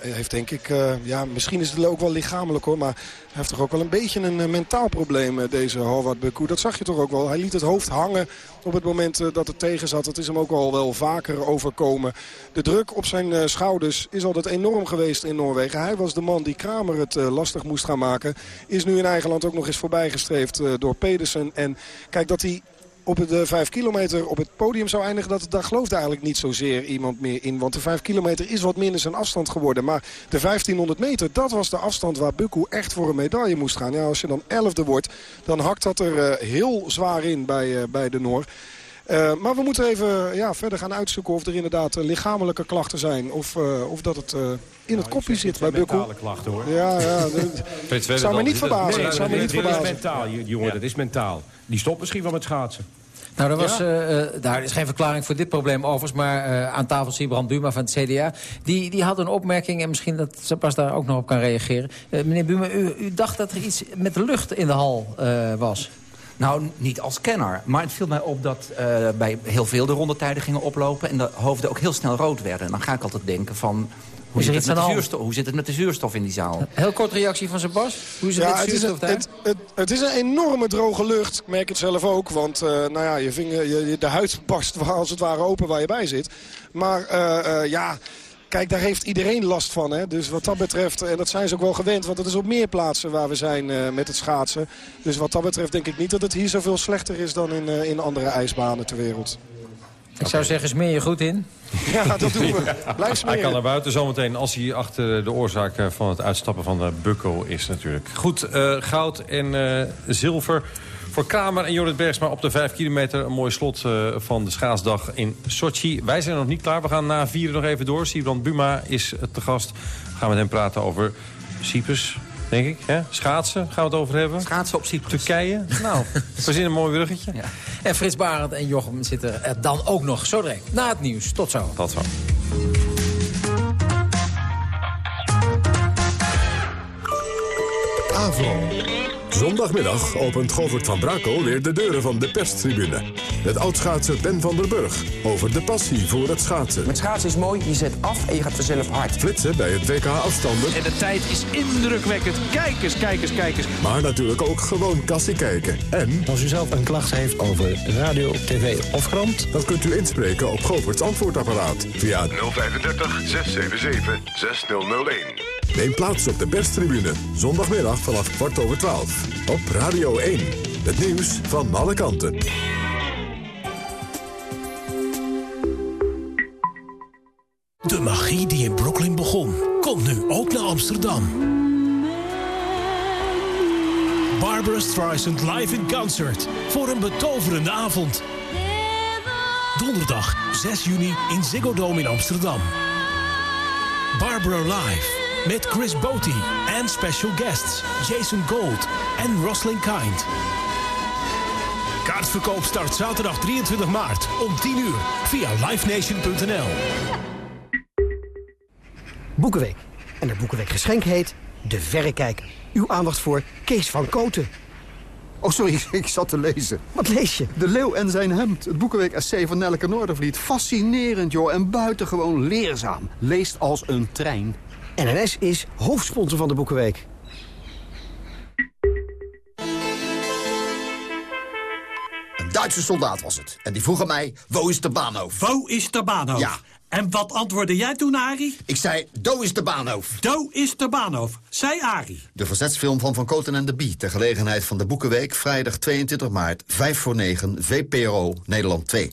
heeft denk ik... ja, misschien is het ook wel lichamelijk hoor. Maar hij heeft toch ook wel een beetje een mentaal probleem, deze Howard Bukku. Dat zag je toch ook wel. Hij liet het hoofd hangen op het moment dat het tegen zat. Het is hem ook al wel vaker overkomen. De druk op zijn schouders is altijd enorm geweest in Noorwegen. Hij was de man die Kramer het lastig moest gaan maken. Is nu in eigen land ook nog eens voorbijgestreefd door Pedersen. En kijk dat hij op de 5 kilometer op het podium zou eindigen... Dat, daar gelooft eigenlijk niet zozeer iemand meer in. Want de 5 kilometer is wat minder zijn afstand geworden. Maar de 1500 meter, dat was de afstand waar Bukku echt voor een medaille moest gaan. Ja, als je dan elfde wordt, dan hakt dat er uh, heel zwaar in bij, uh, bij de Noor. Uh, maar we moeten even ja, verder gaan uitzoeken of er inderdaad uh, lichamelijke klachten zijn. Of, uh, of dat het in nou, het kopje zit bij Bukkel. mentale klachten hoor. Ja, ja. *laughs* Dat zou me niet verbazen. Nee, zou me niet dit verbazen. is mentaal, jongen. Ja. Dat is mentaal. Die stopt misschien wel met schaatsen. Nou, er was, ja? uh, daar is geen verklaring voor dit probleem overigens... maar uh, aan tafel Sibrand Buma van het CDA... Die, die had een opmerking en misschien dat Sebas daar ook nog op kan reageren. Uh, meneer Buma, u, u dacht dat er iets met de lucht in de hal was. Nou, niet als kenner. Maar het viel mij op dat bij heel veel de rondetijden gingen oplopen... en de hoofden ook heel snel rood werden. En dan ga ik altijd denken van... Hoe zit, het met de zuurstof, hoe zit het met de zuurstof in die zaal? Heel kort reactie van Sebas. Hoe zit ja, het, het, is een, het, het, het, is een enorme droge lucht. Ik merk het zelf ook. Want uh, nou ja, je vinger, je, de huid barst als het ware open waar je bij zit. Maar uh, uh, ja... Kijk, daar heeft iedereen last van. Hè? Dus wat dat betreft, en dat zijn ze ook wel gewend... want het is op meer plaatsen waar we zijn uh, met het schaatsen. Dus wat dat betreft denk ik niet dat het hier zoveel slechter is... dan in, uh, in andere ijsbanen ter wereld. Ik zou zeggen, smeer je goed in. *laughs* Ja, dat doen we. *laughs* Blijf smeren. Hij kan naar buiten zometeen als hij achter de oorzaak van het uitstappen van de Bukko is natuurlijk. Goed, uh, goud en uh, zilver voor Kramer en Jorrit Bergsma op de 5 kilometer. Een mooi slot uh, van de schaatsdag in Sochi. Wij zijn nog niet klaar. We gaan na vieren nog even door. Sibrand Buma is te gast. We gaan met hem praten over Cyprus, denk ik. Hè? Schaatsen gaan we het over hebben. Schaatsen op Cyprus. Turkije. *laughs* nou, verzin een mooi bruggetje. Ja. En Frits Barend en Jochem zitten er dan ook nog zo direct. Na het nieuws. Tot zo. Tot zo. AVRO. Zondagmiddag opent Govert van Brakel weer de deuren van de perstribune. Met oudschaatser Ben van der Burg over de passie voor het schaatsen. Met schaatsen is mooi, je zet af en je gaat vanzelf hard. Flitsen bij het WK afstanden. En de tijd is indrukwekkend. Kijkers, kijkers, kijkers. Maar natuurlijk ook gewoon kassie kijken. En... Als u zelf een klacht heeft over radio, tv of krant... dan kunt u inspreken op Govert's antwoordapparaat. Via 035 677 6001. Neem plaats op de perstribune. Zondagmiddag vanaf kwart over twaalf. Op Radio 1. Het nieuws van alle kanten. De magie die in Brooklyn begon, komt nu ook naar Amsterdam. Barbara Streisand live in concert voor een betoverende avond. Donderdag 6 juni in Ziggo Dome in Amsterdam. Barbara live met Chris Boti en special guests Jason Gold en Roslyn Kind. Kaartverkoop start zaterdag 23 maart om 10 uur via livenation.nl. Boekenweek. En de Boekenweek geschenk heet De Verrekijker. Uw aandacht voor Kees van Koten. Oh, sorry, *laughs* ik zat te lezen. Wat lees je? De Leeuw en zijn hemd. Het Boekenweek essay van Nelleke Noordervliet. Fascinerend, joh. En buitengewoon leerzaam. Leest als een trein. NNS is hoofdsponsor van de Boekenweek. Een Duitse soldaat was het. En die vroeg aan mij, wo is de Bahnhof? Wo is de Bahnhof? Ja. En wat antwoordde jij toen, Arie? Ik zei, do is de Bahnhof. Do is de Bahnhof, zei Arie. De verzetsfilm van Van Koten en de Bie... ter gelegenheid van de Boekenweek, vrijdag 22 maart... 5 voor 9, VPRO, Nederland 2.